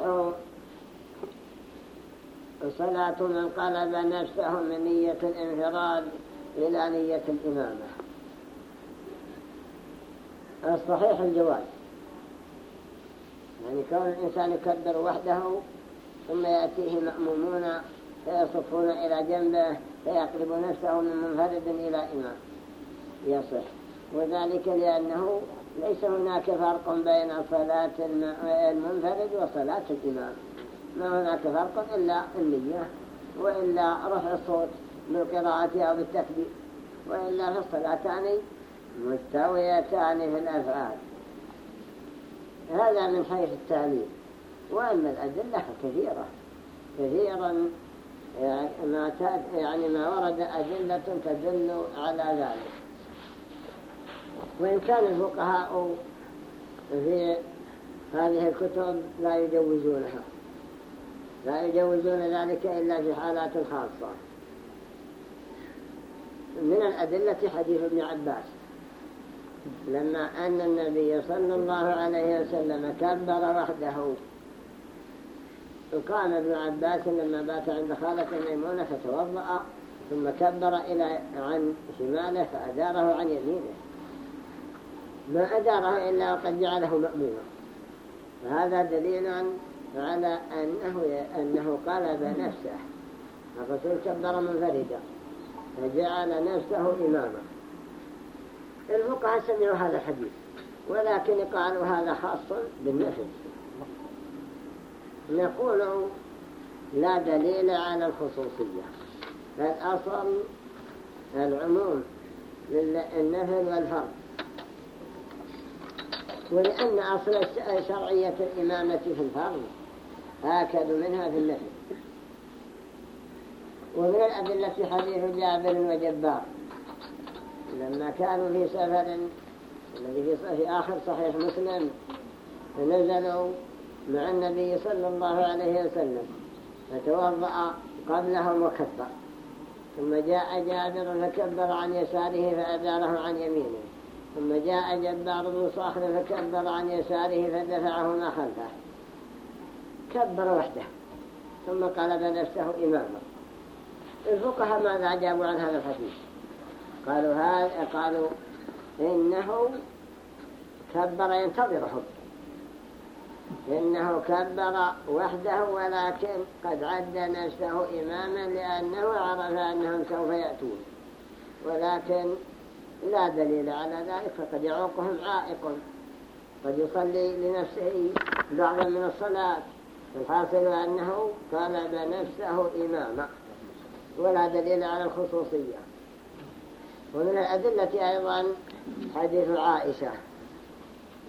صلاة من قلب نفسه من نية الانفراد إلى نية الإمامة. الصحيح الجواز. يعني كون الإنسان يكبر وحده ثم يأتيه مأمومون فيصفون إلى جنبه فيقلب نفسه من منفرد إلى إمام. يصح. وذلك لأنه ليس هناك فرق بين صلاة المنفرد وصلاة الإمام. ما هناك فرق إلا النية وإلا رفع الصوت بالقراءة أو بالتكبير وإلا في الصلاتان مستويتان في الأفعال. هذا من حيث التعليم. وأما الأدلة فكثيرة. كثيرا يعني ما, يعني ما ورد أدلة تدل على ذلك. وإن كان الفقهاء في هذه الكتب لا يجوزونها. لا يجوزون ذلك إلا في حالات خاصة. من الأدلة حديث ابن عباس. لما أن النبي صلى الله عليه وسلم كبر وحده. وقام ابن عباس لما بات عند خالة ميمونة فتوضأ ثم كبر إلى عن شماله فأداره عن يمينه. ما أداره إلا وقد جعله مأموما فهذا دليل على أنه, أنه قلب نفسه الرسول كبر منفردا فجعل نفسه إماما. الفقهاء سمعوا هذا الحديث ولكن قالوا هذا خاص بالنفس. نقول لا دليل على الخصوصية فالأصل العموم للنفل والفرد ولأن أصل شرعية الإمامة في الفرد آكد منها في النفل ومن الأدلة حديث جابر وجبار. لما كانوا في سفر الذي في آخر صحيح مسلم فنزلوا مع النبي صلى الله عليه وسلم فتوضأ قبلهم وكبر ثم جاء جابر فكبر عن يساره فأداره عن يمينه. ثم جاء جبار بن صاخر فكبر عن يساره فدفعه ما خلفه. كبر وحده. ثم قلب نفسه إماما. الفقهاء ماذا جابوا عن هذا الحديث؟ قالوا هذا قالوا إنه كبر ينتظرهم. إنه كبر وحده ولكن قد عد نفسه إماما لأنه عرف أنهم سوف يأتون. ولكن لا دليل على ذلك فقد يعوقهم عائق. قد يصلي لنفسه بعضا من الصلاة. الحاصل أنه طلب نفسه إماما ولا دليل على الخصوصية. ومن الأدلة أيضا حديث عائشة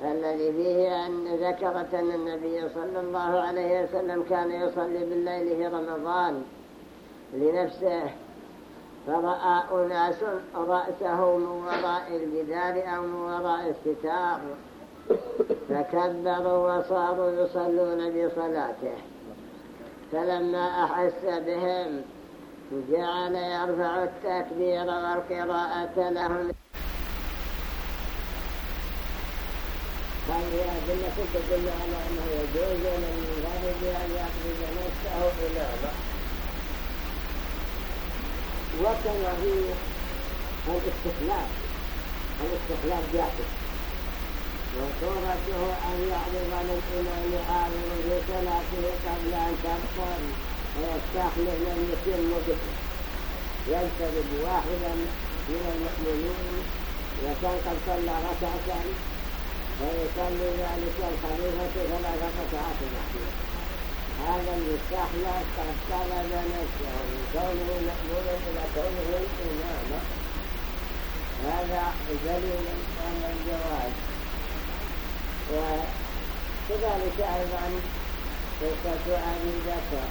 الذي فيه أن ذكرت أن النبي صلى الله عليه وسلم كان يصلي بالليل في رمضان لنفسه فرأى أناس رأسه من وراء الجدار أو من وراء الستار. فكبروا وصاروا يصلون بصلاته. فلما أحس بهم جعل يرفع التكبير والقراءة لهم. هذه أدلة تدل على أنه يجوز للمنفرد أن يقبض نفسه إلى وكما في الاستخلاف. الاستخلاف جاهز وصورته أن يعرض للإمام عالم في صلاته قبل أن تبطل ويستخلف من يتم به يجتذب واحدا من المؤمنين وكان قد صلى ركعة فيصلي ذلك الخليفة ثلاث ركعات محدودة هذا المستحلف قد طلب نفسه من كونه مأمونا إلى كونه الإمام هذا دليل على الجواز وكذلك أيضا قصة أبي بكر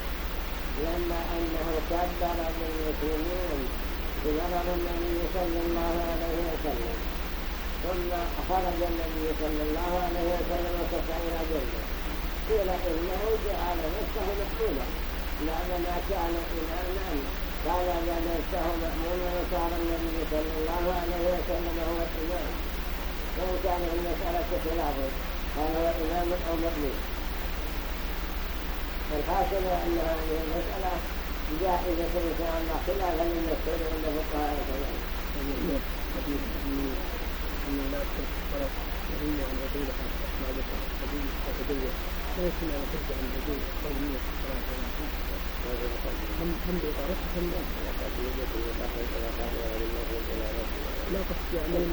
لما أنه كبر بالمسلمين بمرض النبي صلى الله عليه وسلم. ثم خرج النبي صلى الله عليه وسلم وسعى إلى جنة قيل إنه جعل نفسه مأمونا. بعدما كان إماما قال نفسه مأمونا وصار النبي صلى الله عليه وسلم هو الإمام. وإن كان المسألة خلاف هل هو إمام أو مأمون الحاصل أن هذه المسألة جائزة شاء الله خلافا للمشهور عند فقهاء كذلك. أن لا الصلاة وهي أن يطيلها مع ذكر الحديث وتدور لا يمكن أن ترجع الوجود قول نية الصلاة هم هم بإطارتها هم لا قصد يعني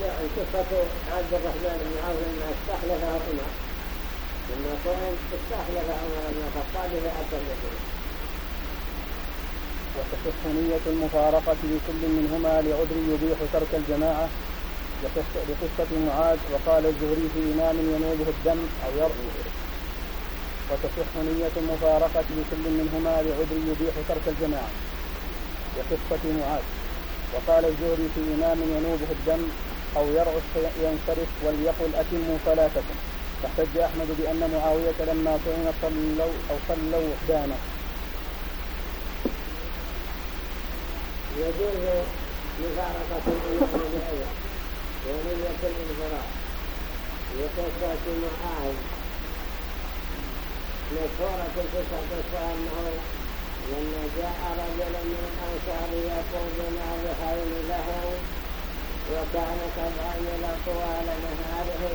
نعم قصة عبد الرحمن بن لما استخلفه عمر لما كان استخلف عمر بن الخطاب فأتى النبي وتصح نية المفارقة لكل منهما لعذر يبيح ترك الجماعة لقصة معاذ وقال الزهري في إمام ينوبه الدم أو يرضي. وتصح نية المفارقة لكل منهما لعذر يبيح ترك الجماعة لقصة معاذ. وقال الزهري في إمام ينوبه الدم أو يرعش ينصرف وليقل أتموا صلاتكم. فاحتج أحمد بأن معاوية لما طعن صلوا أو صلوا وحدانا يجوز مفارقة الإمام بأيضا ونية الانفراد لقصة معاذ مشهورة القصة أنه لما جاء رجل من الأنصار يقول بما بخير له وكان قد عمل طوال نهاره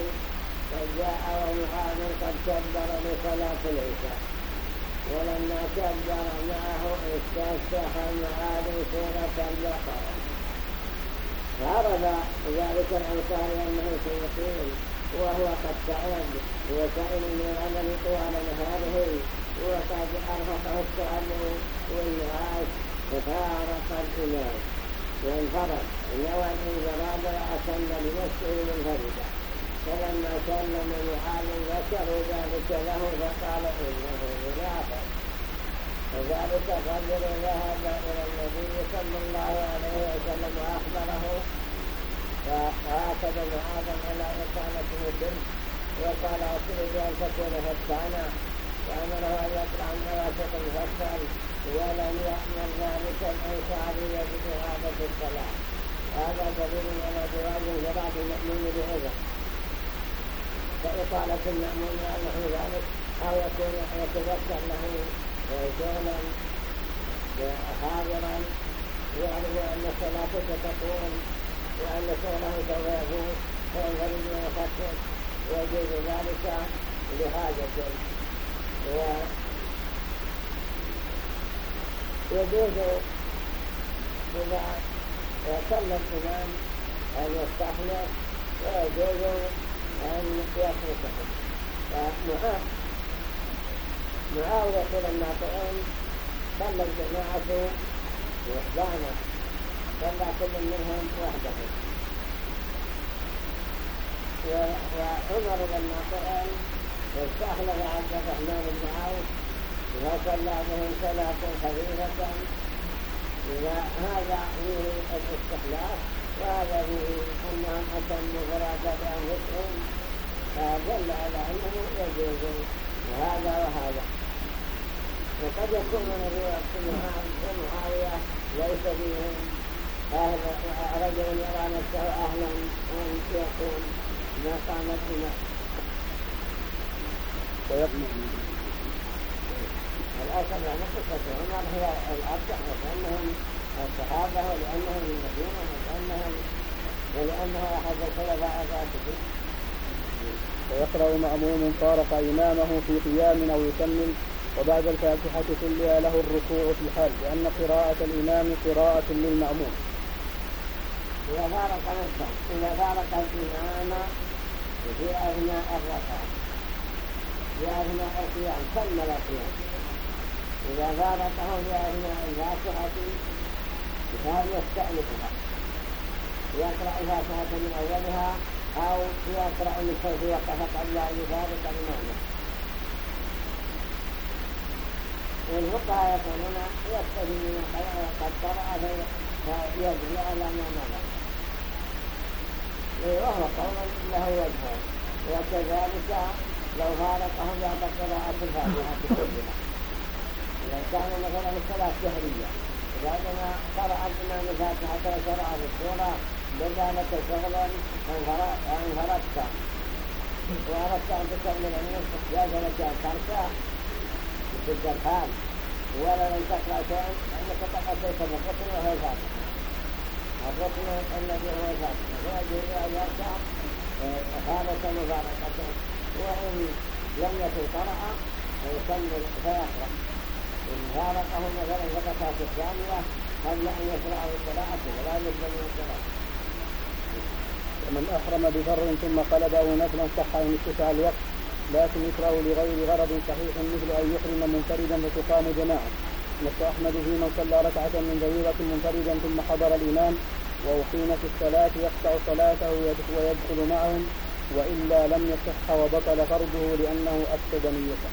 فجاء ومعاذ قد كبر لصلاة العشاء ولما كبر معه استفتح معاذ سورة البقرة فعرف ذلك الأنصاري أنه سيقيم وهو قد تعب وسئل من العمل طوال نهاره وقد أرهقه التعب والنعاس ففارق الإمام وانفرد نوى الانفراد وأتم لنفسه منفردا. فلما سلم معاذ ذكروا ذلك له فقال إنه منافق وذلك الرجل ذهب إلى النبي صلى الله عليه وسلم وأخبره. فآكد معاذا على إقامته الدم وقال أتريد أن تكون فتانا وأمره أن يطلع النواسط الفتان ولم يأمن ذلك الأنصاري بإعادة الصلاة. هذا دليل على جواز انفراد المأمون بهذا. فإطالة المأمون له ذلك أو يكون يتذكر له شغلا حاضرا يعلم أن الصلاة ستقوم وأن شغله سوف يفوت فينفرد ويخفف ويجوز ذلك لحاجة ويجوز إذا صلى الإمام أن يستحلف ويجوز أن يتركه فمعاذ معاوية لما طعن صلى الجماعة وحدانا صلى كل منهم وحده. وعمر لما طعن استخلف عبد الرحمن بن عوف وصلى بهم صلاة خفيفة. هذا فيه الاستخلاف وهذا فيه انهم اتموا فرادة بأنفسهم فدل على أنه يجوز هذا وهذا. وقد يكون من رواية ومعاوية ليس أهل رجل يرى نفسه أهلا أن يكون مقام الإمام الأصل أن قصة عمر هي الأرجح لأنهم الصحابة ولأنهم المدينة ولأنهم ولأنه أحد الخلفاء الراشدين ويقرأ مأموم فارق إمامه في قيام أو يكمل وبعد الفاتحة كلها له الركوع في الحال لأن قراءة الإمام قراءة للمأموم. إذا فارق إذا فارق الإمام في أثناء الركعة في أثناء القيام كمل القيام. إذا فارقه في أثناء الفاتحة فهل يستأنفها. يقرأ الفاتحة من أولها أو يقرأ من حيث قبل أن يفارق إمامه والفقهاء يقولون يكتفي من قد قرأ فيدري على ما مضى وهو قول له وجهه وكذلك لو فارقه بعد قراءة الفاتحة كلها إذا كان مثلا الصلاة شهرية بعدما قرأ الإمام الفاتحة وشرع بالسورة بذلك شغلا انفردت وأردت أن تكمل النصف جاز لك أن تركع في الحال ولا لم تقرأ شيئا أنك تقرأ شيئا الركن وهو الفاتحة الركن الذي هو الفاتحة ويجوز أن يركع خالة مباركة وإن لم يكن قرأ فيكمل فيقرأ إن فارقه مثلا في الركعة الثانية قبل أن يشرع القراءة ولا من القراءة ومن أحرم بفر ثم قلبه نفلا صح إن اتسع الوقت. لكن يكره لغير غرض صحيح مثل أن يحرم منفردا فتقام جماعة نص أحمد في من صلى ركعة من ظهيرة منفردا ثم حضر الإمام وأقيمت الصلاة يقطع صلاته ويدخل معهم وإلا لم يصح وبطل فرضه لأنه أفسد نيته.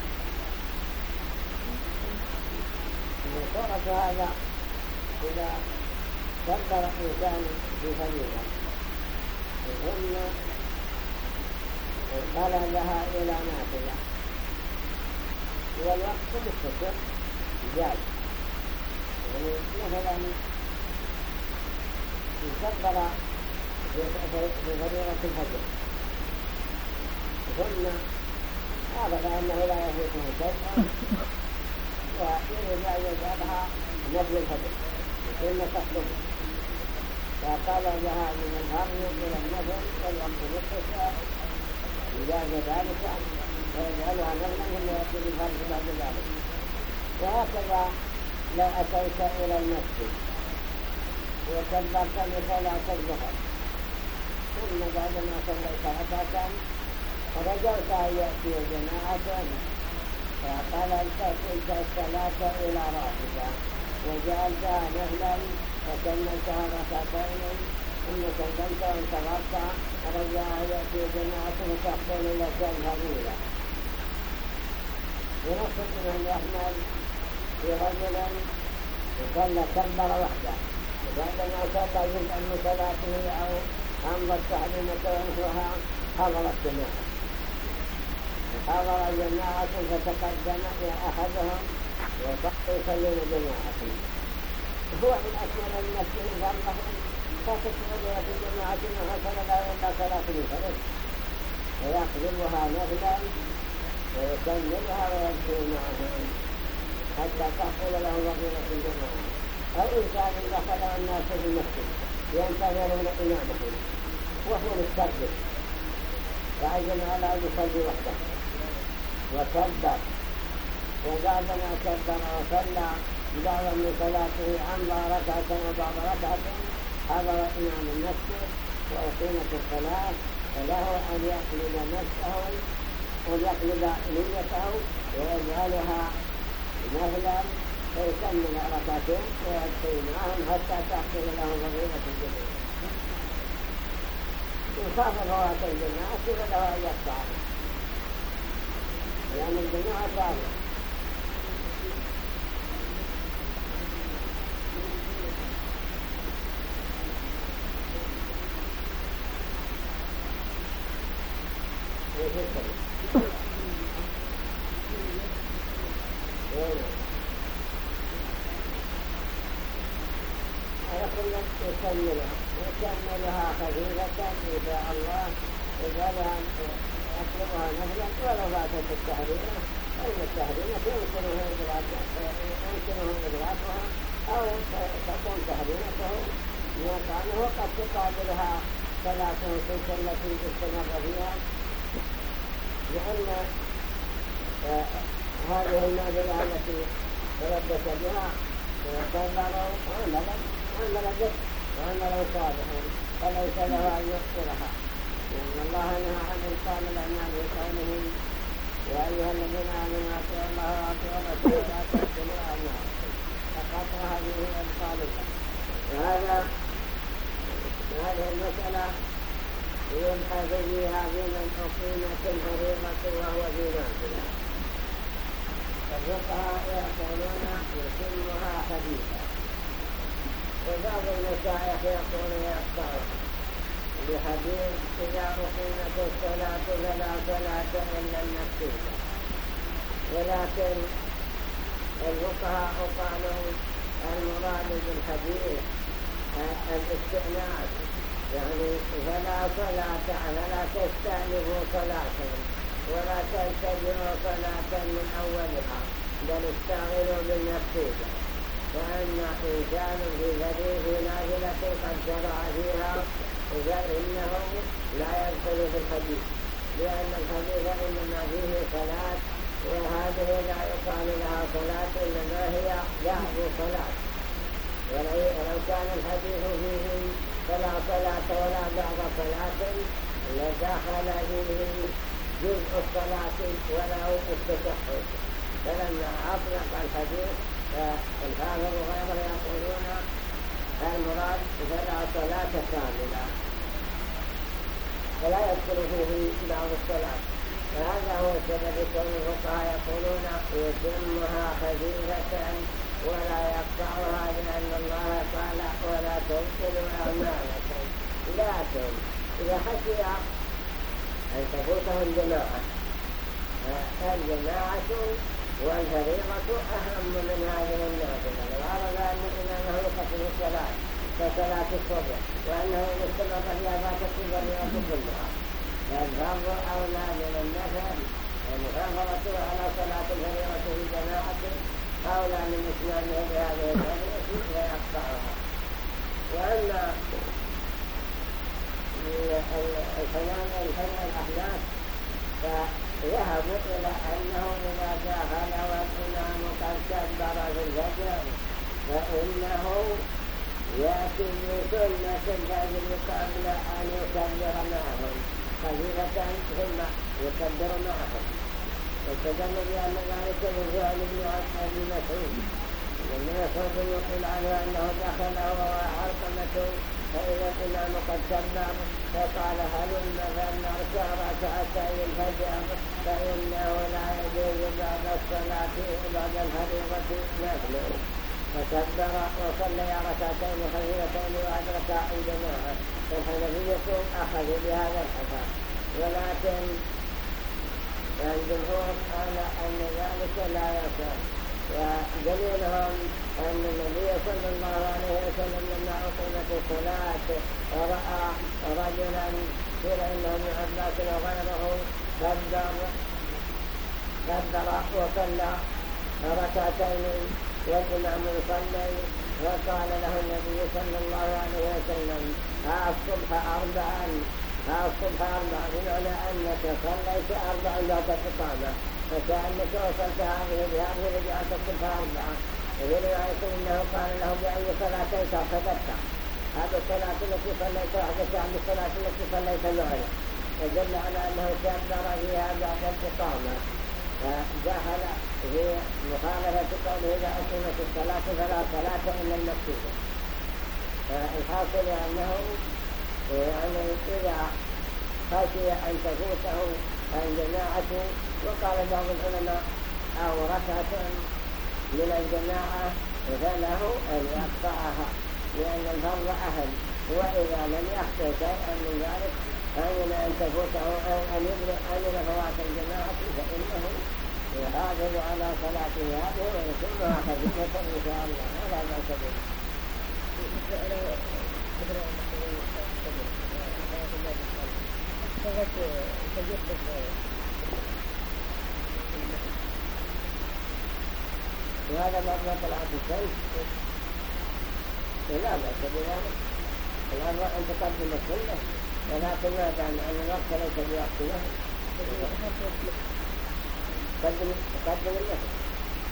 صورة هذا إذا كبر إنسان في فريضة ثم قلبها إلى نافلة. والوقت مستقر. جاي يعني مثلا كبر في فريضة الفجر ثم عرف أنه لا يفوته شيء. ويريد أن يجعلها نفل الفجر ثم تخطب فقال لها من الهم إلى النفل والوقت مستقر. إجاز ذلك فيجعلها نغما ثم يأتي بالفرد بعد ذلك وهكذا لو أتيت إلى المسجد وكبرت لصلاة الظهر ثم بعدما صليت ركعة فرجعت أن يأتي جماعة فقللت تلك الصلاة إلى رافضة وجعلتها نهلا فكملتها ركعتين ثم سلمت وانتظرت رجع يأتي جماعة تحصل لك الفضيلة ونص الإمام أحمد في رجل يصلى كبر وحده وبعدما صلى جزءا من صلاته أو أمر التحريمة ونحوها حضر الجماعة حضر جماعة فتقدم أحدهم ويصلون جماعة هو من أكمل المسجد ذنبهم فتكمل في جماعة وهكذا لا إلا صلاة الفرد فيقلبها نهلا ويكملها ويمشي معهم حتى تحصل له فضيلة الجماعة أو إنسان دخل الناس في المسجد ينتظرون إمامهم وهو مستقبل فعزم على أن يصلي وحده وكبر وبعدما كبر وصلى بعضا من صلاته عمر ركعة وبعض ركعة حضر إمام المسجد وأقيمت الصلاة فله أن يقلب نفسه أن نيته ويجعلها نهلا فيكمل ركعتين ويبقي معهم حتى تحصل له فضيلة الجميع إن خاف فوات الجماعة فله أن يقطع. لأن الجماعة صالحة يكملها يكملها خفيفة إن شاء الله يجعلها يطلبها نفلا ولو فاتت التحريمة فإن التحريمة يمكنه إدراكها أو تكون تحريمته من قد تقابلها صلاته تلك التي استمر فيها آه، هذه النازلة التي تلبس بها كبروا عملا عمل به وعملا صالحا فليس له أن يحصرها لأن الله نهى عن إنسان الأعمال بقوله يا أيها الذين آمنوا أطيعوا الله وأطيعوا الرسول ولا تبطلوا أعمالكم فقط هذه هي الخالقة وهذا هذه المسألة يبحث في من أقيمت الفريضة وهو في نازلة الفقهاء يقولون يتمها حديثا وبعض المشايخ يقول يقطعها بحديث إذا أقيمت الصلاة فلا صلاة إلا المكتوبة ولكن الفقهاء قالوا المراد بالحديث الاستئناس يعني فلا صلاة فلا تستأنفوا صلاة ولا تلتزموا صلاة من أولها بل استعملوا بالمكتوبة فأن إنسان في ذريف نازلة قد شرع فيها فإنه لا يدخل في الحديث لأن الحديث إنما فيه صلاة وهذه لا يقال لها صلاة إنما هي لعب صلاة. ولو كان الحديث فيه فلا صلاة ولا بعض صلاة لدخل فيه جزء الصلاة ولو التشهد فلما أطلق الحديث فالحافظ وغيره يقولون المراد فلا صلاة كاملة فلا يدخل فيه بعض الصلاة فهذا هو سبب كون الفقهاء يقولون يتمها خفيفة ولا يقطعها لأن الله قال ولا تبطلوا أعمالكم لكن إذا خشي أن تفوته الجماعة. الجماعة والفريضة أهم من هذه النافلة لو أن الإمامه يقتل الصلاة كصلاة الصبح وأنه يستمر فيها فاتت الفريضة كلها فالفرض أولى من النفل المحافظة على صلاة الفريضة في جماعة. أولى من إسلامه بهذه الفريضة ويقطعها وأما الفنان الأحداث فذهبوا إلى أنه إذا دخل والإمام قد كبر في الفجر فإنه يأتي بسنة الفجر قبل أن يكبر معهم خفيفة ثم يكبر معهم واستدل بأن ذلك من فعل ابن أبي مسعود ابن مسعود يقول عنه أنه دخل وهو علقمة فإذا الإمام قد كبر فقال هلم فلنركع ركعتي الفجر فإنه لا يجوز بعد الصلاة بعد الفريضة نفله فكبر وصلي ركعتين خفيفتين وأدرك الجماعة فالحنفية أخذوا بهذا الحكم ولكن الجمهور قال أن ذلك لا يصح ودليلهم أن النبي صلى الله عليه وسلم لما أقيمت الصلاة ورأى رجلا قيل إنه ابن عباس وغيره كبر كبر وصلى ركعتين والإمام يصلي وقال له النبي صلى الله عليه وسلم الصبح أربعا الصبح أربعا بمعنى أنك صليت أربعا لا تقامة فكأنك وصلت هذه بهذه رجعت الصبح أربعا وفي رواية إنه قال له بأي صلاتين صدقت. هذه الصلاة التي صليت وحدك عن الصلاة التي صليت معنا فدل على أنه كبر فيها بعد الإقامة. فدخل في مخالفة قوله إذا أقيمت الصلاة فلا صلاة إلا المكتوبة فالحاصل أنه يعني إذا خشي أن تفوته الجماعة وقال بعض العلماء أو ركعة من الجماعة فله أن يقطعها لأن الفرض أهل وإذا لم يخشى شيئا من ذلك أمن أن تفوته أن أمن فوات الجماعة فإنه يحافظ على صلاته هذه ويتمها خفيفة إن شاء الله. ولا بأس به وهذا ما طلعت الشمس لا بأس بذلك الأمر أن تقدم السنة ولكن ما دام أن الوقت ليس بوقت له قدم قدم النفس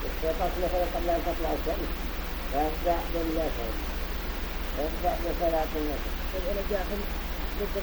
استيقظ مثلا قبل أن تطلع الشمس فيبدأ بالنفس يبدأ بصلاة النفس جاء مدة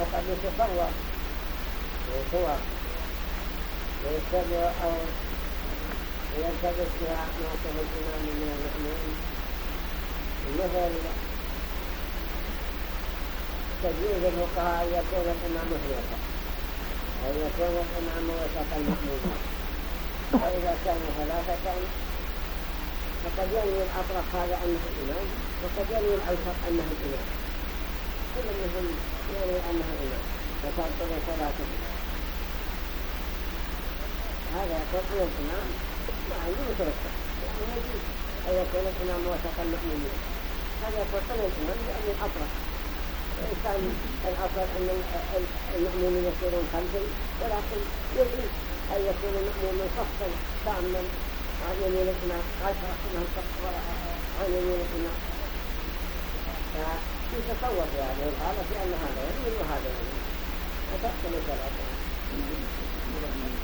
أو قد يتصور صور ويتبع أو يلتبس بها موقف الإمام من المأمون مثل تجويز الفقهاء أن يكون الإمام محيطا أن يكون الإمام وسط المأمون وإذا كانوا ثلاثة فقد ينوي الأطرف هذا أنه الإمام وقد ينوي الأوسط أنه الإمام. كل منهم ينوي أنه الإمام فتبطل صلاته هذا أن الإمام ما عنده متوسط يعني يجب أن يكون الإمام وسط المؤمنين هذا أن الإمام لأن الأطرف الإنسان الأصل أن المؤمنين يسيرون خلفي ولكن يجب أن يكون المؤمن صفا كاملا عن يمين الإمام عشرة من صف عن يمين الإمام فيتصور في هذه الحالة أن هذا يمين وهذا يمين فتحصل ثلاثة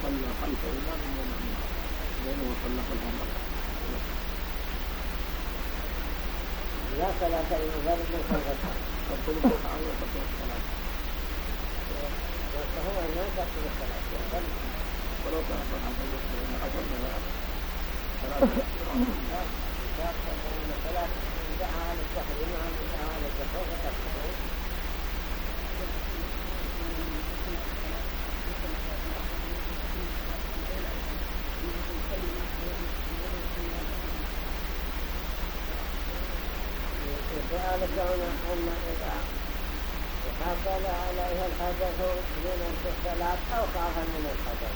صلى خلف إمام ومأمون بينه وصلى خلفهم لا صلاة لمفرد خلف الصلاة تبطل الركعة وتبطل الصلاة وهو ما تبطل الصلاة ولو كان صحيحا فإن حصل ثلاث دعا كون أن إذا حصل عليه الحدث من الصلاة أو خاف من الحدث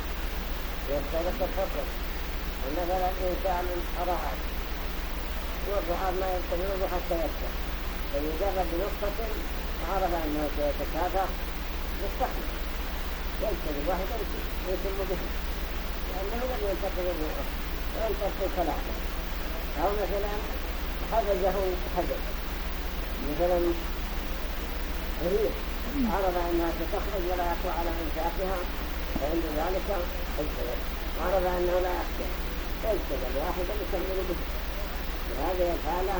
يختلف الحكم مثلا إنسان رأى والرعاة ما ينتظره حتى يفتح فمجرد بنقطة عرف أنه سيتكاثر يستحمل يلتزم واحدا ويتم به لأنه لم ينتقل الروح وينتقل صلاته أو مثلا حدثه حدث مثلا ريح عرف أنها ستخرج ولا يقوى على إنشاءها فعند ذلك اجتهد عرف أنه لا يخشى فاجتهد واحدا يكمل به هذه الحالة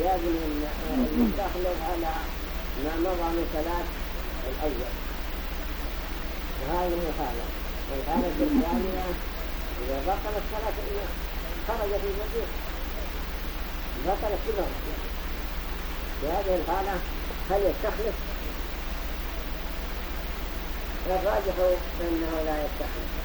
يبني المستخلف على ما مضى من صلاة الأول. وهذه الحالة. والحالة الثانية إذا بطل الصلاة خرج في المدينة بطل الصلاة في هذه الحالة هل يستخلف الراجح أنه لا يستخلف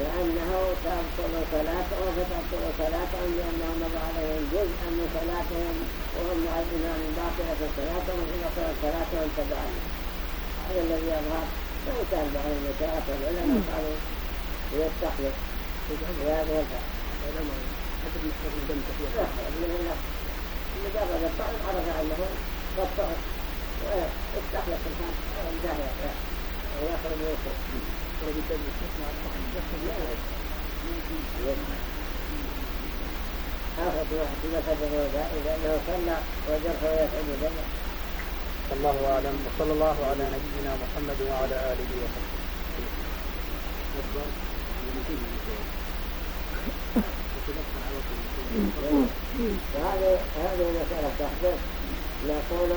لأنه تبطل صلاته فتبطل صلاتهم لأنه مضى عليهم جزءا من صلاتهم وهم مع الإمام باطلة صلاتهم إذا بطلت صلاتهم تبعا. هذا الذي يظهر وإن كان بعض المشايخ والعلماء قالوا يستخلف. في هذه الحالة. حسب مستقبل الدم تحية. مجرد الطعن عرف أنه قد طعن واستخلص الحال انتهى ويخرج ويخرج يفعل دمه الله أعلم. وصلى الله على نبينا محمد وعلى آله وصحبه. وهذه هذه مسألة تحدث يقول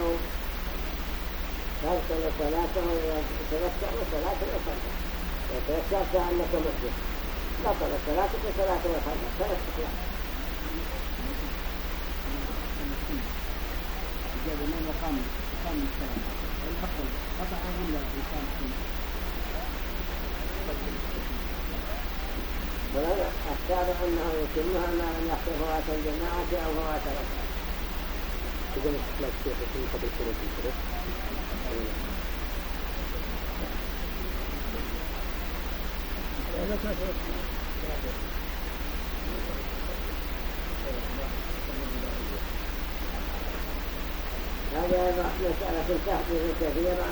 تبطل صلاته وتذكر صلاة الخلف وتذكرت أنك محدث بطلت صلاتك صلاة الخلف ثلاث صلاة جاب إنسان ولو اختار انه يتمها ما لم يحصل فوات الجماعه أو فوات الفرق أيضا مسألة تحدث كثيرا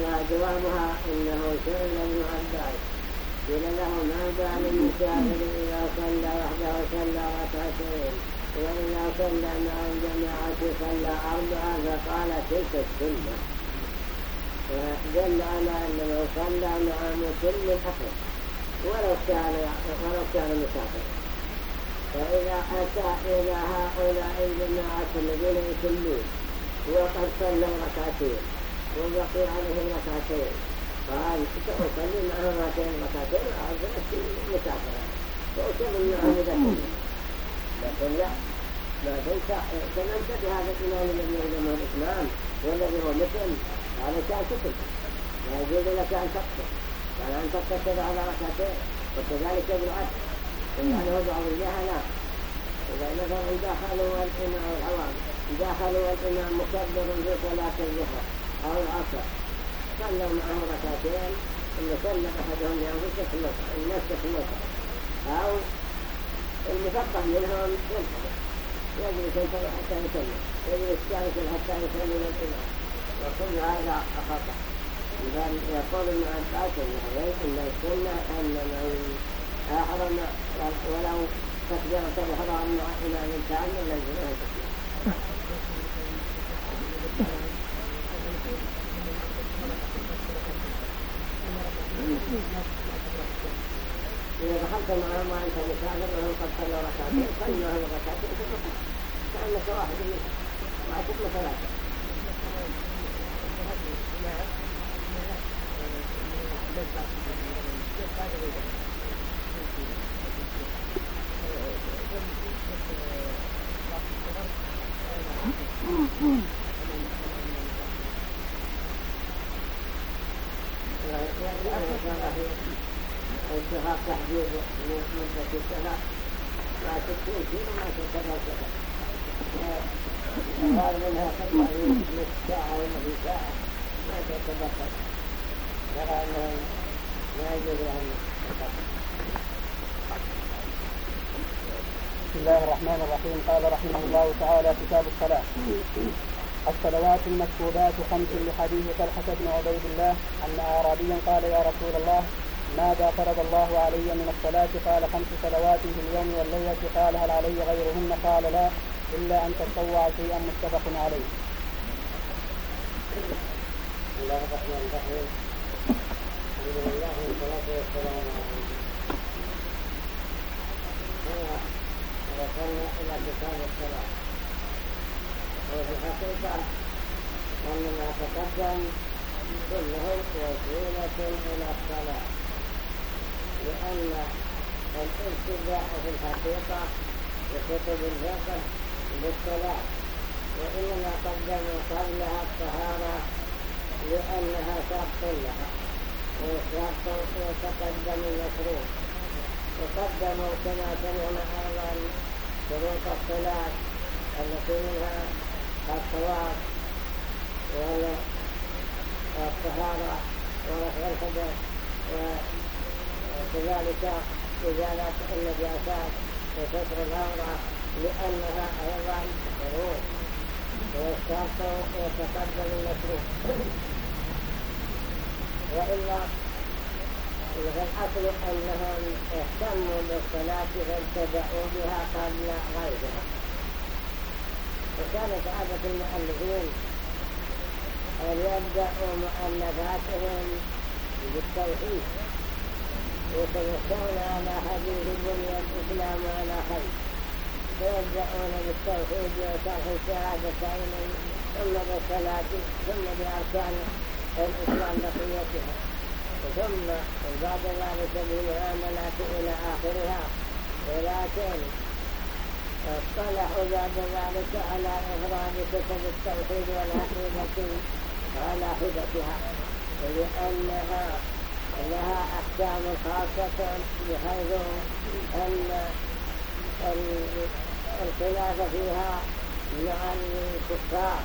وجوابها إنه سئل ابن عباس قيل له ما بال المسافر إذا صلى وحده صلى ركعتين وإذا صلى مع الجماعة صلى أربعة فقال تلك السنة ودل على أن من صلى مع مسلم أخر ولو كان ولو كان مسافر فإذا أتى إلى هؤلاء الجماعة الذين يسلون وقد صلوا ركعتين وبقي عليهم ركعتين قال سأصلي معهم ركعتين ركعتين وأعزل مسافرة وأصلي معهم كنا لكن لا لا تنسى سمعت بهذا الإمام الذي يلزمه الإسلام والذي هو مثل هذا كان كتب لا يجوز لك أن تقصر ولا أن تقتصر على ركعتين. وكذلك بالعكس يعني بعض الجهلاء إذا مثلا دخلوا الإمام العوام دخلوا الإمام مكبر في صلاة الظهر أو العصر صلوا معه ركعتين. ثم صلى أحدهم في المسجد النفس أو المثقف منهم ينتظر يجلس ينتظر حتى يسلم يجلس جالسا حتى يسلم الإمام. وكل هذا خطأ لذلك يقول ابن عباس إن السنة أن من احرم ولو تكبيره الاحرام مع امام كامل لازم ان إذا دخلت معهم وأنت مسافر وهم قد صلوا ركعتين صلوا ركعتين كأنك واحد منهم. وأتم ثلاثة Mm-hmm. انتهاء تحديد مدة السنة ما تكون فيه وما تكون سنة قال منها تطلع نصف ساعة ولا في ساعة ما تتبقى ترى أنه لا يجوز أن بسم الله الرحمن الرحيم. قال رحمه الله تعالى كتاب الصلاة. الصلوات المكتوبات خمس لحديث طلحة بن عبيد الله أن أعرابيا قال يا رسول الله ماذا فرض الله علي من الصلاة؟ قال خمس صلوات في اليوم والليلة. قال هل علي غيرهن؟ قال لا. إلا أن تتطوع شيئا متفق عليه. بسم الله الرحمن الرحيم الحمد لله والصلاة والسلام على وصلنا إلى كتاب الصلاة وفي الحقيقة أن ما تقدم كله وسيلة إلى الصلاة لأن الابتداء في الحقيقة بكتب الفقه بالصلاة. وإنما قدموا قبلها الطهارة لأنها شرط لها. وشرط يتقدم المشروع وقدموا كما سمعنا أيضا شروط الصلاة التي منها الطواف والطهارة ورفع الحدث وكذلك إزالة النجاسات وستر الأمر لأنها أيضا شروط والشرط يتقدم المشروع. وإلا فالأصل أنهم اهتموا بالصلاة فابتدأوا بها قبل غيرها. وكانت عادة المؤلفين أن يبدأوا مؤلفاتهم بالتوحيد يتمسون على حديث بني الإسلام على خير. فيبدأون بالتوحيد وشرح الشهادتين ثم بالصلاة ثم بأركان الإسلام بقيتها ثم بعد ذلك بالمعاملات إلى آخرها ولكن اصطلحوا بعد ذلك على إفراد كتب التوحيد والعقيدة على حدتها لأنها لها أحكام خاصة بحيث أن الخلاف فيها مع الكفار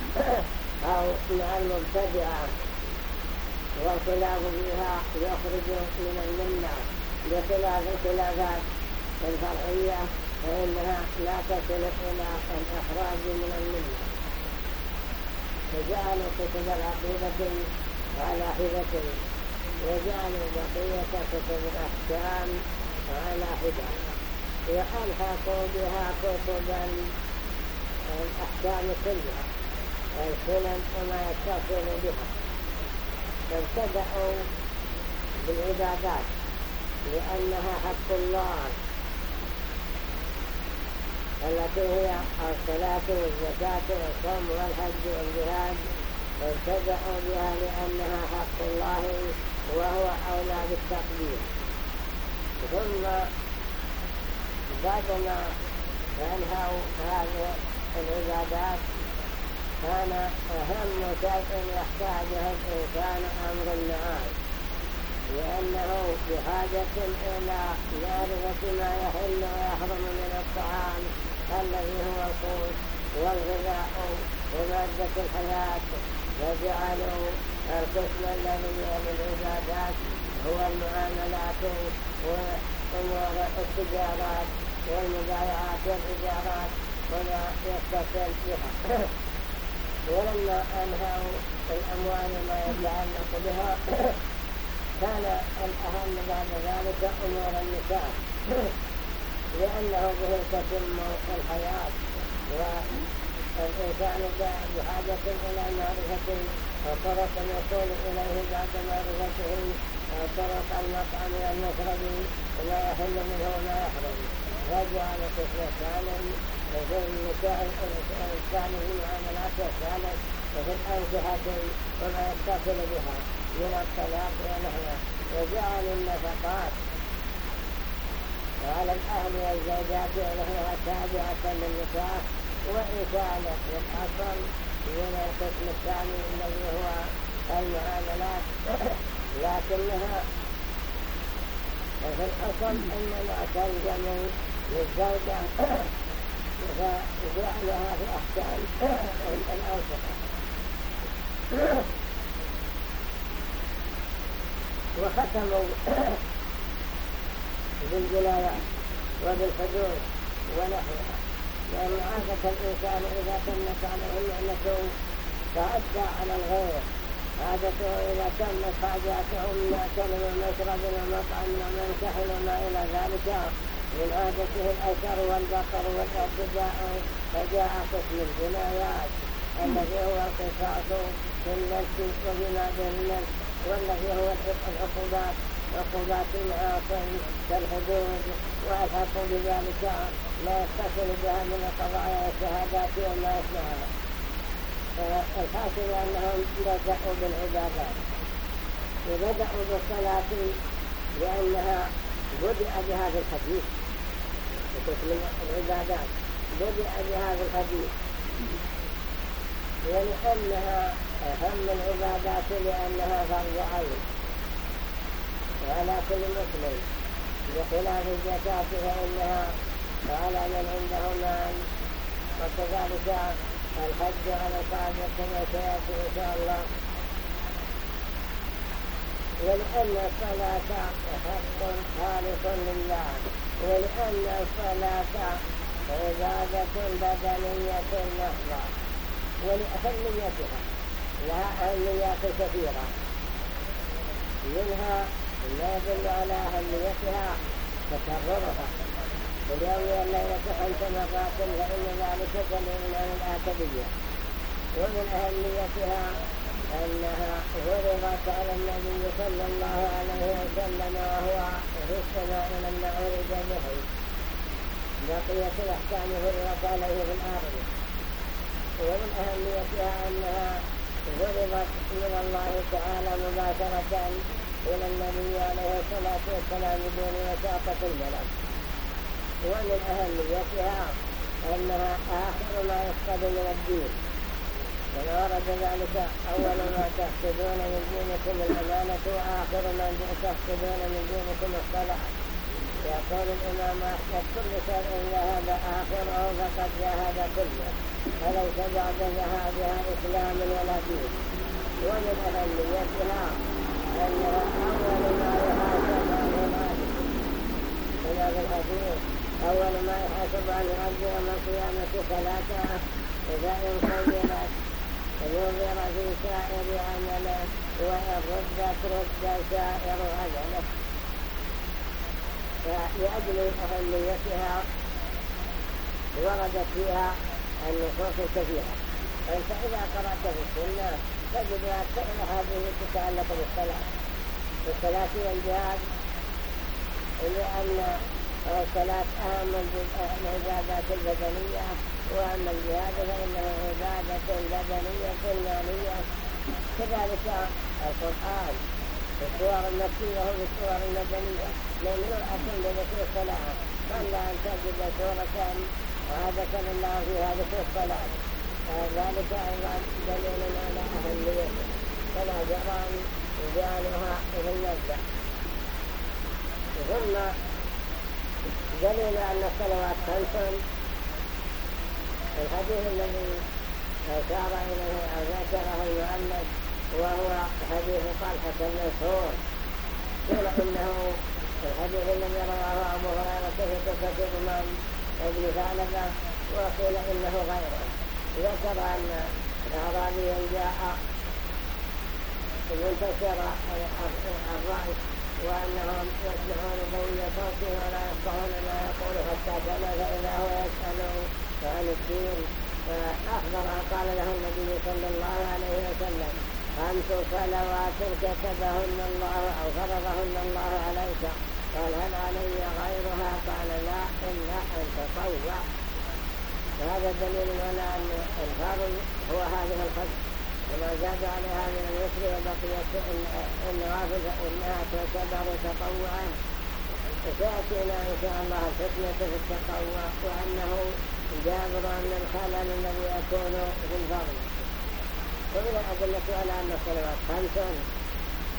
أو مع المبتدعة. والخلاف فيها يخرج من المنة. بخلاف الخلافات الفرعية فإنها لا تصل إلى الإخراج من المنة. فجعلوا كتب العقيدة على حدة. وجعلوا بقية كتب الأحكام على حدة. وألحقوا بها كتبا الأحكام كلها السنن وما يتصل بها فابتدأوا بالعبادات لأنها حق الله التي هي الصلاة والزكاة والصوم والحج والجهاد ابتدأوا بها لأنها حق الله وهو أولى بالتقدير. ثم بعدما أنهوا هذه العبادات كان أهم شيء يحتاجه الإنسان أمر المعاد لأنه بحاجة إلى معرفة ما يحل ويحرم من الطعام الذي هو القوت والغذاء ومادة الحياة فجعلوا القسم الذي للعبادات هو المعاملات وأمور التجارات. والمبايعات والإجارات وما يتصل بها ولما أنهوا الأموال ما يتعلق بها كان الأهم بعد ذلك أمور النساء لأنه به تتم الحياة والإنسان بحاجة إلى معرفة طرق الوصول إليه بعد معرفته طرق المطعم والمشرب وما يحل منه وما يحرم فجعل قسم ثاني وفي النساء الثاني المعاملات والثالث وفي الأنكحة وما يتصل بها من الطلاق ونحوه وجعل النفقات. وعلى الأهل والزوجات ونحوها تابعة للنساء وإن كانت الأصل من القسم الثاني الذي هو المعاملات. لكنها في الأصل إنما تلزم للزوجة فجعلها في أحكام الأوسطة وختموا بالجنايات وبالحدود ونحوها لأن عادة الإنسان إذا تمت عليه النعمة فأدى على الغير عادته إذا تمت حاجاته من أكل ومشرب ومطعم ومنكح وما إلى ذلك. من عادته الأثر والبقر والاعتداء فجاء قسم الجنايات. الذي هو القصاص في النفس وبما بين النفس والذي هو العقوبات. عقوبات المعاصي كالحدود والحق بذلك ما يتصل بها من القضايا والشهادات وما يسمعها الحاصل أنهم بدأوا بالعبادات. وبدأوا بالصلاة لأنها بدأ بهذا الحديث. من العبادات بدأ بهذا الحديث ولأنها أهم العبادات لأنها فرض عين. وعلى كل مسلم. بخلاف الزكاة فإنها على من عنده مال. وكذلك الحج على صادق كما سيأتي إن شاء الله. ولأن الصلاة حق خالص لله ولأن الصلاة عبادة بدنية محضة ولأهميتها لها أهميات كثيرة. منها ما يدل على أهميتها تكررها. اليوم والليلة خمس مرات فإن ذلك دليل على الآكدية ومن أهميتها أنها فرضت على النبي صلى الله عليه وسلم وهو في السماء لما عرج به بقية الأحكام فرضت عليه في الآخر. ومن أهميتها أنها ضربت من الله تعالى مباشرة إلى النبي عليه الصلاة والسلام بدون وساطة الملك ومن أهميتها أنها آخر ما يفقد من الدين. كما ورد ذلك أول ما تحسدون من دينكم الأمانة وآخر ما تحسدون من دينكم الصلاة. يقول الإمام أحمد كل شيء ذهب آخره فقد ذهب كله فليس بعد ذهابها إسلام ولا دين ومن أهميتها أنها أول ما يحاسب عنه العبد في الحديث أول ما يحاسب عنه العبد يوم القيامة صلاته فإن قبلت نظر في سائر عمله وإن ردت رد سائر عمله فلأجل أهميتها وردت فيها النصوص الكثيرة أنت إذا قرأت في السنة تجد أكثر هذه تتعلق بالصلاة بالصلاة والجهاد لأن الصلاة أهم العبادات البدنية وأما الجهاد فإنه عبادة بدنية مالية كذلك القرآن الصور المكية والصور المدنية. ممنوعة بذكر الصلاة. قبل أن تجد سورة عادة الله فيها ذكر الصلاة. ذلك أيضا دليل على أهميته فلا جرى جعلها في المبدأ ثم دليل أن الصلوات خمس الحديث الذي أشار إليه أو ذكره المؤلف وهو حديث طلحة المشهور قيل إنه الحديث الذي رواه أبو هريرة في قصة الإمام ابن ثعلبة وقيل إنه غيره ذكر أن أعرابيا جاء منتشر الرأس وأنهم يسمعون بين صوته ولا يفقهون ما يقول حتى كان فإذا هو يسأل عن الدين. فأخبر قال له النبي صلى الله عليه وسلم خمس صلوات كتبهن الله أو فرضهن الله عليك. قال هل علي غيرها؟ قال لا إلا أن تطوع هذا دليل على أن الفرض هو هذه الخمس وما زاد عليها من الوتر وبقيت النوافل فإنها تعتبر تطوعا. وسيأتينا إن شاء الله الفتنة في التطوع وأنه جابر من الخلل الذي يكون في الفرض ومن الأدلة على أن الصلوات خمس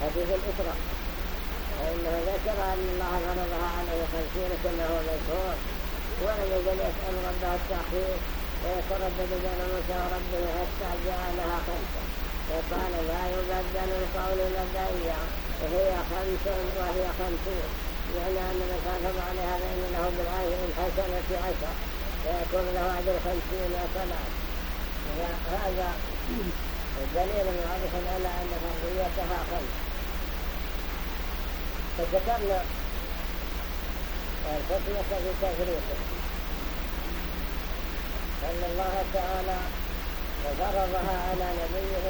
حديث الإسراء فإنه ذكر أن الله فرضها عليه خمسين هو مشهور ولم يزل يسأل ربه التأخير ويتردد بين موسى وربه حتى جعلها خمسة. فقال لا يبدل القول لدي وهي خمس وهي خمسون. يعني أن من حافظ عليها فإن له بالعاشر الحسنة عشر. فيكون له أجر خمسين صلاة هذا دليل واضح على أن فرضيتها خمس. فذكرنا الحكمة في تفريقه. أن الله تعالى فرضها على نبيه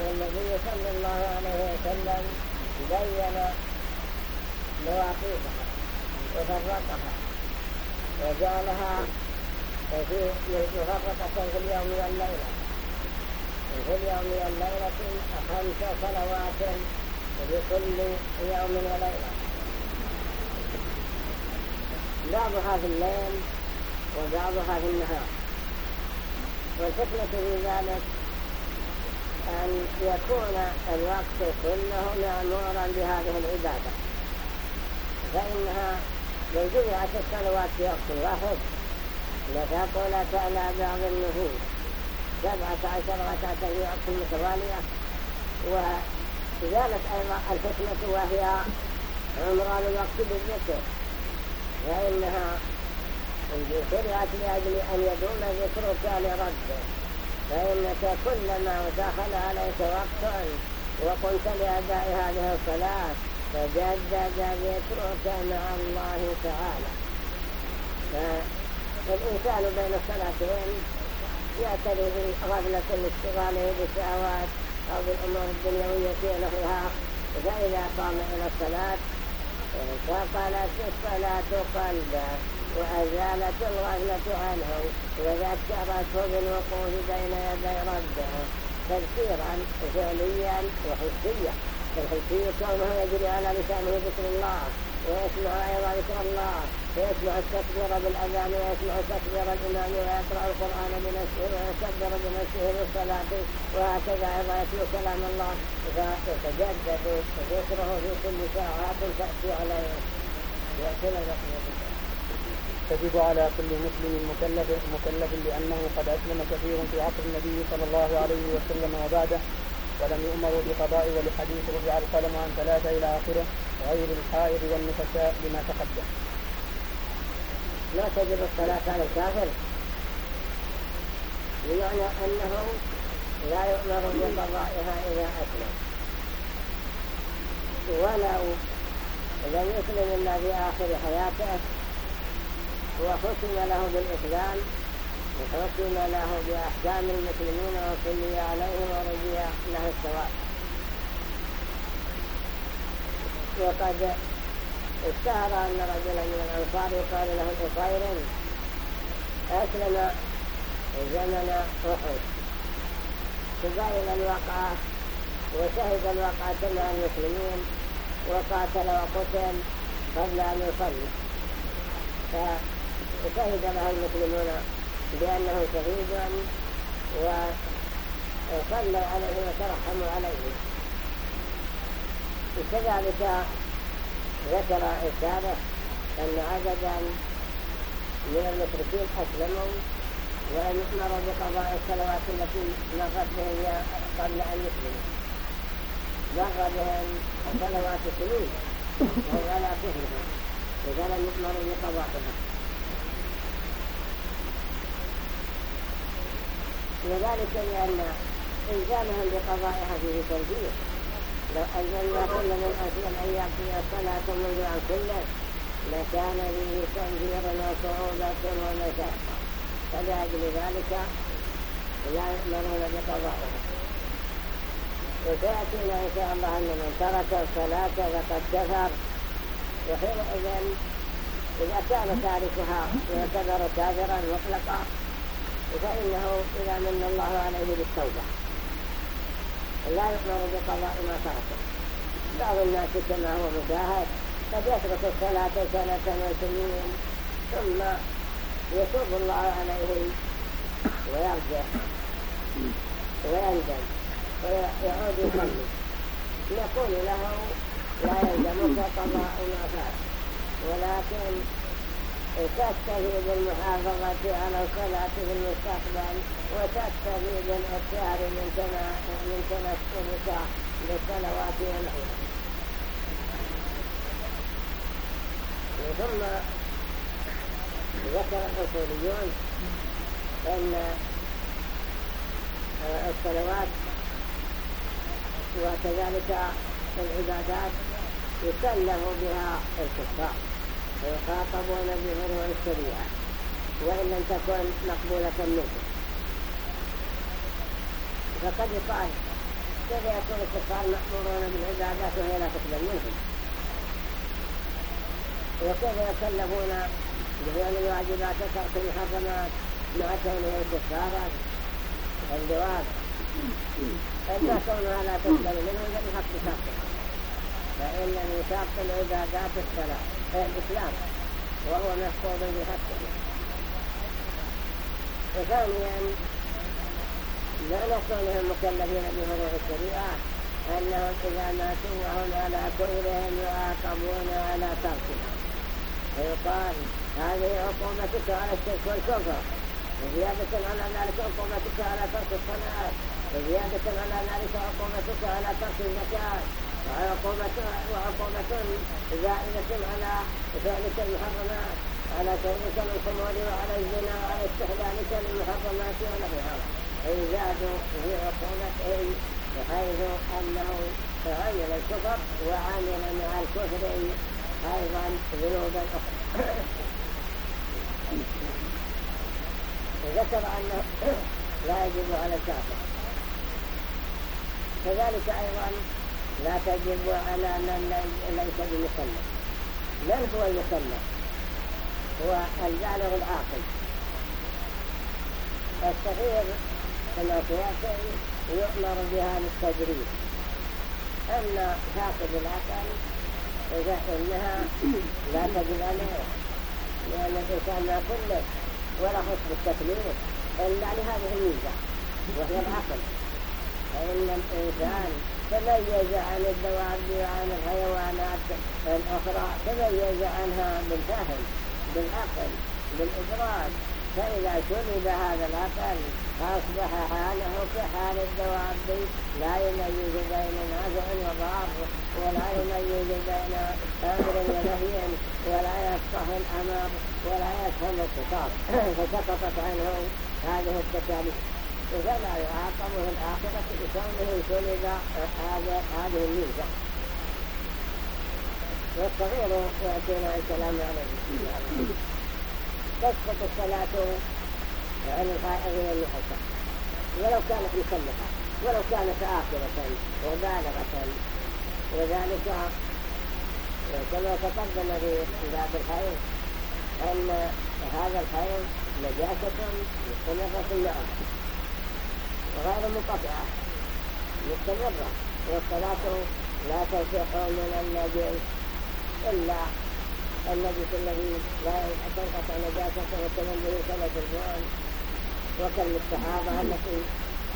والنبي صلى الله عليه وسلم بين مواقيتها وفرقها. وجعلها مفرقة في اليوم والليلة في اليوم والليلة خمس صلوات لكل يوم وليلة. بعضها في الليل وبعضها في النهار. والحكمة في ذلك أن يكون الوقت كله مأمورا بهذه العبادة. فإنها لو جمعت الصلوات في وقت واحد. لتقولت على بعض النفوس. سبعة عشر ركعة في وقت متوالية. وزالت أيضا الحكمة وهي عمران الوقت بالذكر. فإنها شرعت لأجل أن يدوم ذكرك لربك فإنك كلما دخل عليك وقت وقلت لأداء هذه الصلاة فجدد ذكرك مع الله تعالى. فالإنسان بين الصلاتين يعتري بغفلة الاشتغال بالشهوات أو بالأمور الدنيوية ونحوها فإذا قام إلى الصلاة فقالت الصلاة قلبه وأزالت الغفلة عنه وذكرته بالوقوف بين يدي ربه تذكيرا فعليا وحسيا الحسي كونه يجري على لسانه ذكر الله ويسمع أيضا ذكر الله ويسمع التكبير بالأذان ويسمع تكبير الإمام ويقرأ القرآن بنفسه ويكبر بنفسه بالصلاة وهكذا أيضا يتلو كلام الله. فيتجدد ذكره في كل ساعات تأتي عليه. يأتي لنا تجب على كل مسلم مكلف مكلف لأنه قد أسلم كثير في عصر النبي صلى الله عليه وسلم وبعده. ولم يؤمروا بقضاء ولحديث رجع القلم عن ثلاثة إلى آخره غير الحائض والنفساء لما تقدم. لا تجب الصلاة على الكافر بمعنى أنه لا يؤمر بقضائها إذا أسلم ولو لم يسلم إلا في آخر حياته وختم له بالإسلام وختم له بأحكام المسلمين وصلي عليه ورضي له الثواب وقد اشتهر أن رجلا من الأنصار يقال له أصير أسلم زمن أحد. تبين الوقعة وشهد الوقعة مع المسلمين وقاتل وقتل قبل أن يصلي. فشهد له المسلمون بأنه شهيد وصلوا عليه وترحموا عليه. كذلك ذكر الشارع أن عددا من المشركين أسلموا ولم يؤمروا بقضاء الصلوات التي مرت بهم قبل أن يسلموا. مر بهم صلوات سنين وهو على كفرهم إذا لم يؤمروا بقضائها وذلك لأن إلزامهم بقضائها فيه تنزيل لو أنزلنا كل من أسلم أن يأتي الصلاة منذ عن كله لكان به تنفيرا وصعوبة ومشقة فلأجل ذلك لا يؤمرون بقضائها وسيأتينا إن شاء الله أن من ترك الصلاة فقد كفر وحينئذ إذا كان تاركها يعتبر كافرا مطلقا فإنه إذا من الله عليه بالتوبة. لا يؤمر بقضاء ما تركه بعض الناس كما هو مشاهد قد يترك الصلاة سنة وسنين ثم يتوب الله عليه ويرجع. ويندم. ويعود يصلي. نقول له لا يلزمك قضاء ما فات ولكن تكتفي بالمحافظة على الصلاة في المستقبل وتكتفي بالاختيار من تنسلك بالصلوات ونحوها ثم ذكر الأصوليون أن الصلوات وكذلك العبادات يكلف بها الكفار. ويخاطبون بفروع الشريعة وإن لم تكن مقبولة منهم فقد يقال كيف يكون الكفار مأمورون بالعبادات وهي لا تقبل منهم؟ وكيف يكلفون بفعل الواجبات وترك المحرمات مع كونهم كفارا الجواب أن كونها لا تقبل منهم بحق شرطها فإن شرط العبادات الصلاة الإسلام وهو محفوظ بحقه. وثانيا معنى كونهم مكلفين بفروع الشريعة أنهم إذا ماتوا وهم على كفرهم يعاقبون على تركها فيقال هذه عقوبتك على الشرك والكفر. وزيادة على ذلك عقوبتك على ترك الصلاة. وزيادة على ذلك عقوبتك على ترك الزكاة. وعقوبة زائدة على فعلك المحرمات على كونك الخمور وعلى الزنا وعلى استحلالك للمحرمات ونحوها زادوا في عقوبتهم بحيث أنه عمل الكفر وعمل مع الكفر أيضا ذنوبا أخرى. ذكر أنه لا يجب على الكافر. كذلك أيضا لا تجب على من ليس بمسلم من هو المسلم هو البالغ العاقل الصغير سيأتي يؤمر بها للتدريب أما فاقد العقل فإنها لا تجب عليه. لأن الإنسان ما كله ولا خص بالتكليف إلا لهذه الميزة وهي العقل. فإن الإنسان تميز عن الدواب وعن الحيوانات الأخرى تميز عنها بالفهم بالعقل بالإدراك. فإذا شرب هذا الأقل أصبح حاله كحال الدواب. لا يميز بين نافع وضار ولا يميز بين أمر ونهي ولا يفقه الأمر ولا يفهم الخطاب. فسقطت عنه هذه التكاليف. فلا يعاقب في الآخرة بكونه شرب هذه الميزة والصغير يأتينا الكلام عليه تسقط الصلاة عن الغائب والنحسة ولو كانت مسلحة ولو كانت آخرة وبالغة وذلك كما تقدم في باب الحيض أن هذا الحيض نجاسة مستمرة معه غير منقطعة مستمرة والصلاة لا تصح من النجس إلا النجس الذي لا تنقطع نجاسته وتمن به صلاة البول وكالمستحاضة التي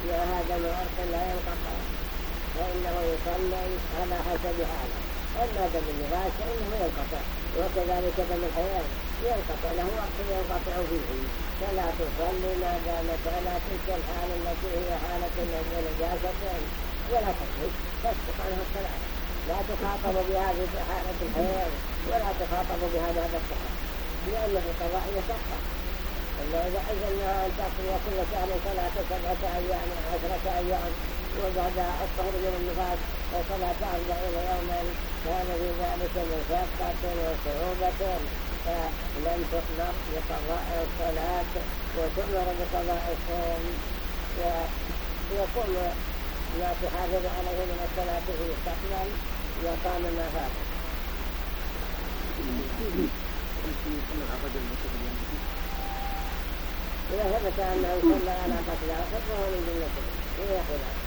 معها دم عرق لا ينقطع. فإنه يصلي على حسب حاله. أما دم النفاس فإنه ينقطع وكذلك دم الحياة ينقطع له وقت ينقطع فيه فلا تصلي ما دامت على تلك الحال التي هي حالة نجاسة ولا تصلي تسقط عنها الصلاة لا تخاطب بهذه حالة الحياة ولا تخاطب بهذا الصحة لأنه قضاء يصحح إلا إذا أجلناها أن تقضي كل شهر صلاة سبعة أيام عشرة أيام وبعد الطهر من النفاس وصلاة أربعين يوما كان في ذلك مشقة وصعوبة. فلم تؤمر بقضاء الصلاة وتؤمر بقضاء الصوم. ويكون ما تحافظ عليه من الصلاة في المستقبل يقام ما فات. إذا ثبت أنه صلى على قتل أخر فهو من جملته إلى خلاف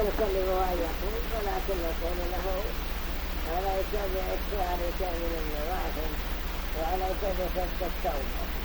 ونكلمه أن يقول ولكن نقول له عليك شيء من النوافل وعليك بفتح التوبة